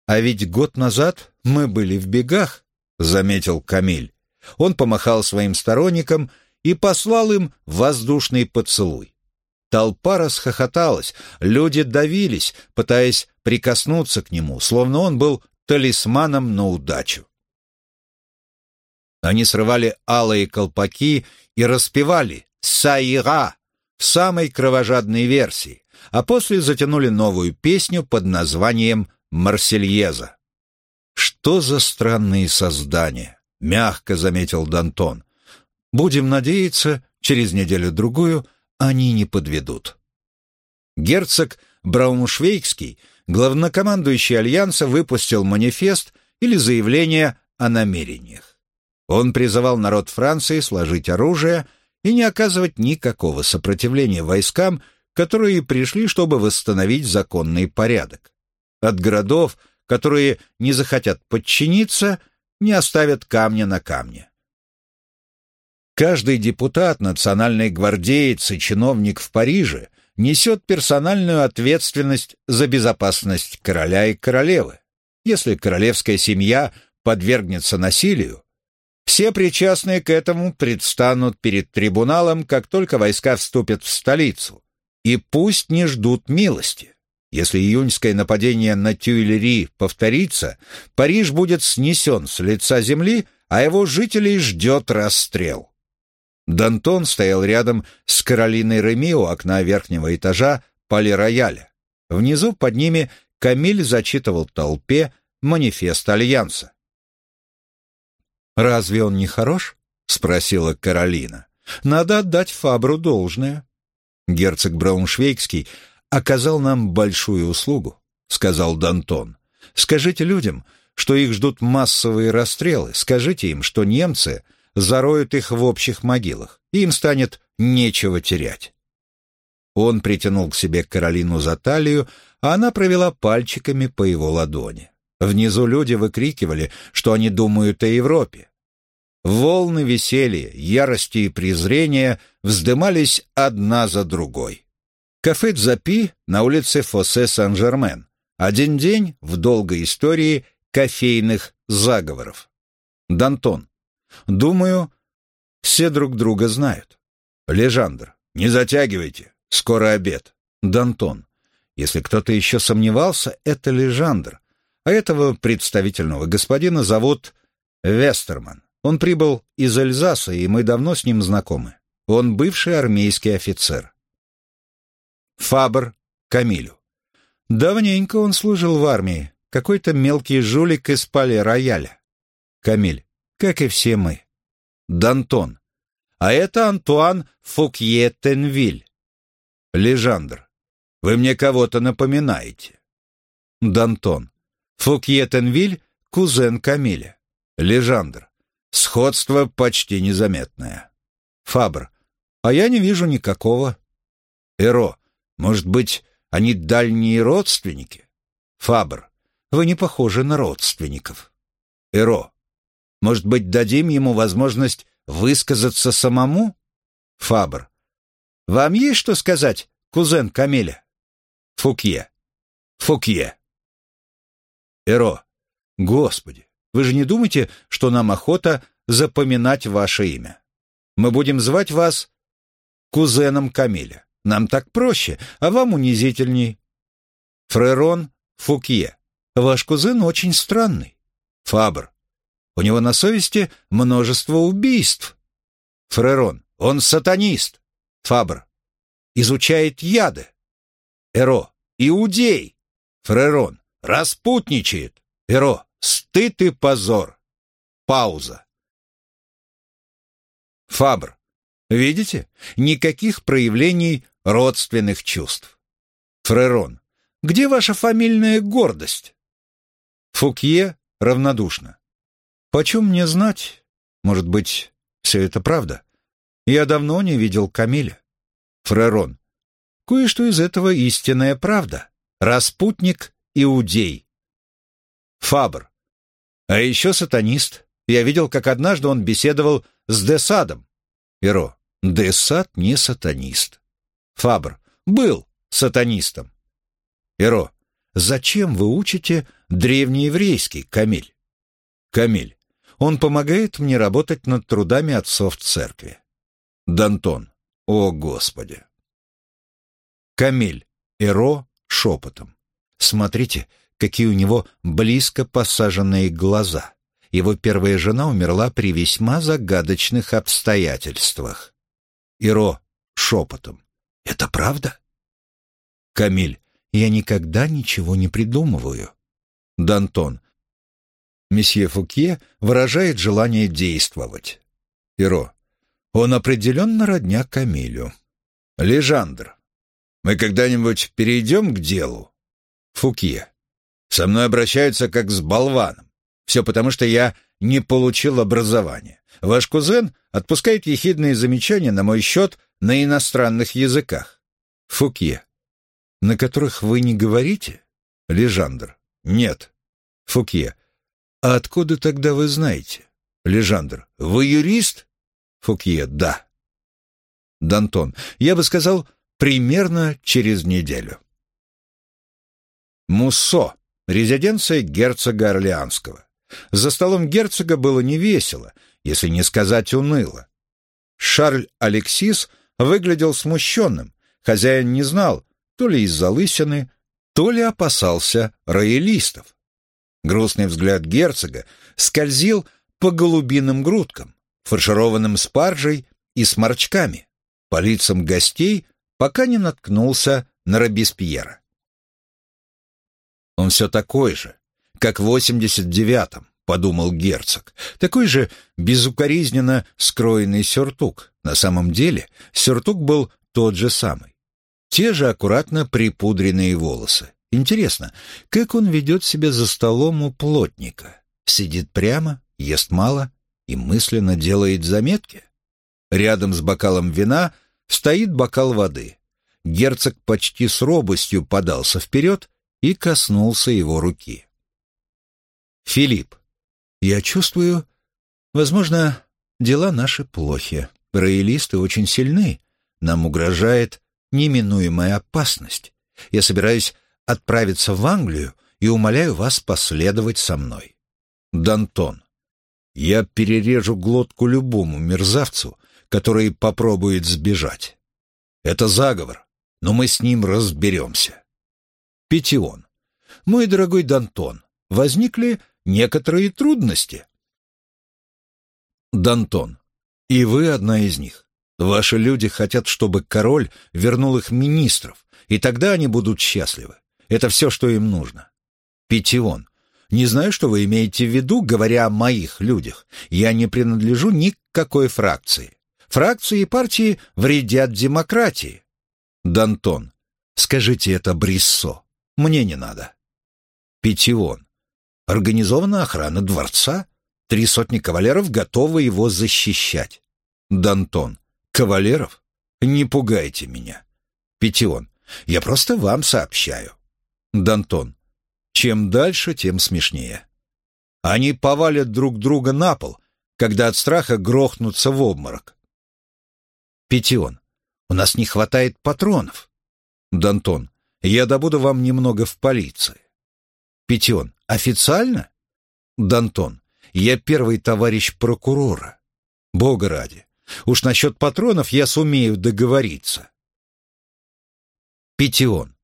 «А ведь год назад мы были в бегах», — заметил Камиль. Он помахал своим сторонникам и послал им воздушный поцелуй. Толпа расхохоталась, люди давились, пытаясь прикоснуться к нему, словно он был талисманом на удачу. Они срывали алые колпаки и распевали «Саира» в самой кровожадной версии, а после затянули новую песню под названием «Марсельеза». «Что за странные создания?» — мягко заметил Дантон. Будем надеяться, через неделю-другую они не подведут. Герцог Брауншвейгский, главнокомандующий Альянса, выпустил манифест или заявление о намерениях. Он призывал народ Франции сложить оружие и не оказывать никакого сопротивления войскам, которые пришли, чтобы восстановить законный порядок. От городов, которые не захотят подчиниться, не оставят камня на камне. Каждый депутат, национальный гвардеец и чиновник в Париже несет персональную ответственность за безопасность короля и королевы. Если королевская семья подвергнется насилию, все причастные к этому предстанут перед трибуналом, как только войска вступят в столицу, и пусть не ждут милости. Если июньское нападение на Тюильри повторится, Париж будет снесен с лица земли, а его жителей ждет расстрел. Дантон стоял рядом с Каролиной Реми у окна верхнего этажа пали-рояля. Внизу под ними Камиль зачитывал толпе манифест Альянса. «Разве он не хорош?» — спросила Каролина. «Надо отдать Фабру должное». Герцог Брауншвейгский оказал нам большую услугу, — сказал Дантон. Скажите людям, что их ждут массовые расстрелы. Скажите им, что немцы зароют их в общих могилах, им станет нечего терять. Он притянул к себе Каролину за талию, а она провела пальчиками по его ладони. Внизу люди выкрикивали, что они думают о Европе. Волны веселья, ярости и презрения вздымались одна за другой. Кафе «Дзапи» на улице Фосе Сан-Жермен. Один день в долгой истории кофейных заговоров. Дантон. Думаю, все друг друга знают. Лежандр. Не затягивайте. Скоро обед. Дантон. Если кто-то еще сомневался, это Лежандр. А этого представительного господина зовут Вестерман. Он прибыл из Эльзаса, и мы давно с ним знакомы. Он бывший армейский офицер. Фабр Камилю. Давненько он служил в армии. Какой-то мелкий жулик из пале-рояля. Камиль как и все мы. Дантон. А это Антуан Фукье-Тенвиль. Лежандр. Вы мне кого-то напоминаете. Дантон. Фукье-Тенвиль — кузен Камиля. Лежандр. Сходство почти незаметное. Фабр. А я не вижу никакого. Эро. Может быть, они дальние родственники? Фабр. Вы не похожи на родственников. Эро. Может быть, дадим ему возможность высказаться самому? Фабр. Вам есть что сказать, кузен Камиля? Фукье. Фукье. Эро. Господи, вы же не думаете, что нам охота запоминать ваше имя? Мы будем звать вас кузеном Камиля. Нам так проще, а вам унизительней. Фрерон Фукье. Ваш кузен очень странный. Фабр. У него на совести множество убийств. Фрерон. Он сатанист. Фабр. Изучает яды. Эро. Иудей. Фрерон. Распутничает. Эро. Стыд и позор. Пауза. Фабр. Видите? Никаких проявлений родственных чувств. Фрерон. Где ваша фамильная гордость? Фукье равнодушно. Почем мне знать? Может быть, все это правда? Я давно не видел Камиля. Фрерон. Кое-что из этого истинная правда. Распутник иудей. Фабр. А еще сатанист. Я видел, как однажды он беседовал с Десадом. Иро. Десад не сатанист. Фабр. Был сатанистом. Иро. Зачем вы учите древнееврейский, Камиль? Камиль. Он помогает мне работать над трудами отцов церкви. Дантон. О, Господи! Камиль. Эро шепотом. Смотрите, какие у него близко посаженные глаза. Его первая жена умерла при весьма загадочных обстоятельствах. Иро шепотом. «Это правда?» Камиль. «Я никогда ничего не придумываю». Дантон. Месье Фукье выражает желание действовать. Перо. Он определенно родня Камилю. Лежандр, мы когда-нибудь перейдем к делу? Фукье. Со мной обращаются как с болваном. Все потому, что я не получил образования. Ваш кузен отпускает ехидные замечания на мой счет на иностранных языках. Фукье. На которых вы не говорите? Лежандр. Нет. Фукье. А откуда тогда вы знаете? Лежандр. Вы юрист? Фукье. Да. Дантон. Я бы сказал, примерно через неделю. Муссо. Резиденция герцога Орлеанского. За столом герцога было невесело, если не сказать уныло. Шарль Алексис выглядел смущенным. Хозяин не знал, то ли из-за лысины, то ли опасался роялистов. Грустный взгляд герцога скользил по голубиным грудкам, фаршированным спаржей и сморчками, по лицам гостей, пока не наткнулся на Робеспьера. Он все такой же, как в 89-м, подумал герцог. Такой же безукоризненно скроенный сюртук. На самом деле сюртук был тот же самый. Те же аккуратно припудренные волосы. Интересно, как он ведет себя за столом у плотника? Сидит прямо, ест мало и мысленно делает заметки? Рядом с бокалом вина стоит бокал воды. Герцог почти с робостью подался вперед и коснулся его руки. «Филипп, я чувствую, возможно, дела наши плохи. Роялисты очень сильны. Нам угрожает неминуемая опасность. Я собираюсь отправиться в Англию и умоляю вас последовать со мной. Дантон. Я перережу глотку любому мерзавцу, который попробует сбежать. Это заговор, но мы с ним разберемся. Петион. Мой дорогой Дантон, возникли некоторые трудности. Дантон. И вы одна из них. Ваши люди хотят, чтобы король вернул их министров, и тогда они будут счастливы. Это все, что им нужно. Петион. Не знаю, что вы имеете в виду, говоря о моих людях. Я не принадлежу ни к какой фракции. Фракции и партии вредят демократии. Дантон. Скажите это Бриссо. Мне не надо. Петион. Организована охрана дворца. Три сотни кавалеров готовы его защищать. Дантон. Кавалеров? Не пугайте меня. Петион. Я просто вам сообщаю. Дантон. Чем дальше, тем смешнее. Они повалят друг друга на пол, когда от страха грохнутся в обморок. Петион. У нас не хватает патронов. Дантон. Я добуду вам немного в полиции. Петион. Официально? Дантон. Я первый товарищ прокурора. Бога ради. Уж насчет патронов я сумею договориться. Петион.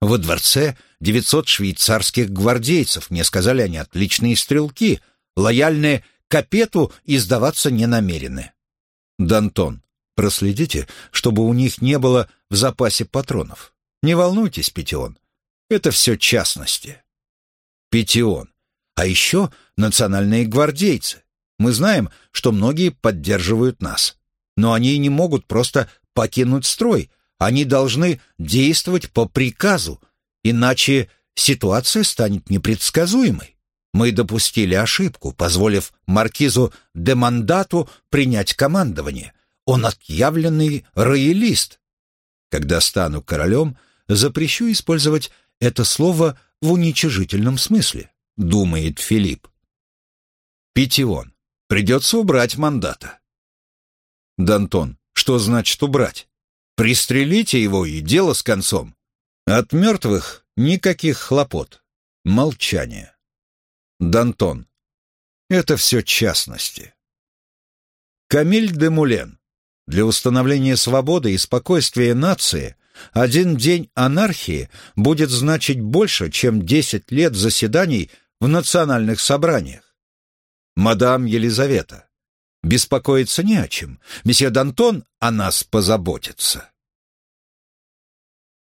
Во дворце 900 швейцарских гвардейцев. Мне сказали, они отличные стрелки, лояльные капету и сдаваться не намерены. Дантон. Проследите, чтобы у них не было в запасе патронов. Не волнуйтесь, Петион. Это все частности. Петион. А еще национальные гвардейцы. Мы знаем, что многие поддерживают нас. Но они не могут просто покинуть строй. Они должны действовать по приказу, иначе ситуация станет непредсказуемой. Мы допустили ошибку, позволив маркизу де Мандату принять командование. Он отъявленный роялист. Когда стану королем, запрещу использовать это слово в уничижительном смысле, думает Филипп. Петион. Придется убрать мандата. Дантон, что значит убрать? Пристрелите его и дело с концом. От мертвых никаких хлопот. Молчание. Дантон. Это все частности. Камиль де Мулен. Для установления свободы и спокойствия нации один день анархии будет значить больше, чем десять лет заседаний в национальных собраниях. «Мадам Елизавета, беспокоиться не о чем. Месье Д'Антон о нас позаботится».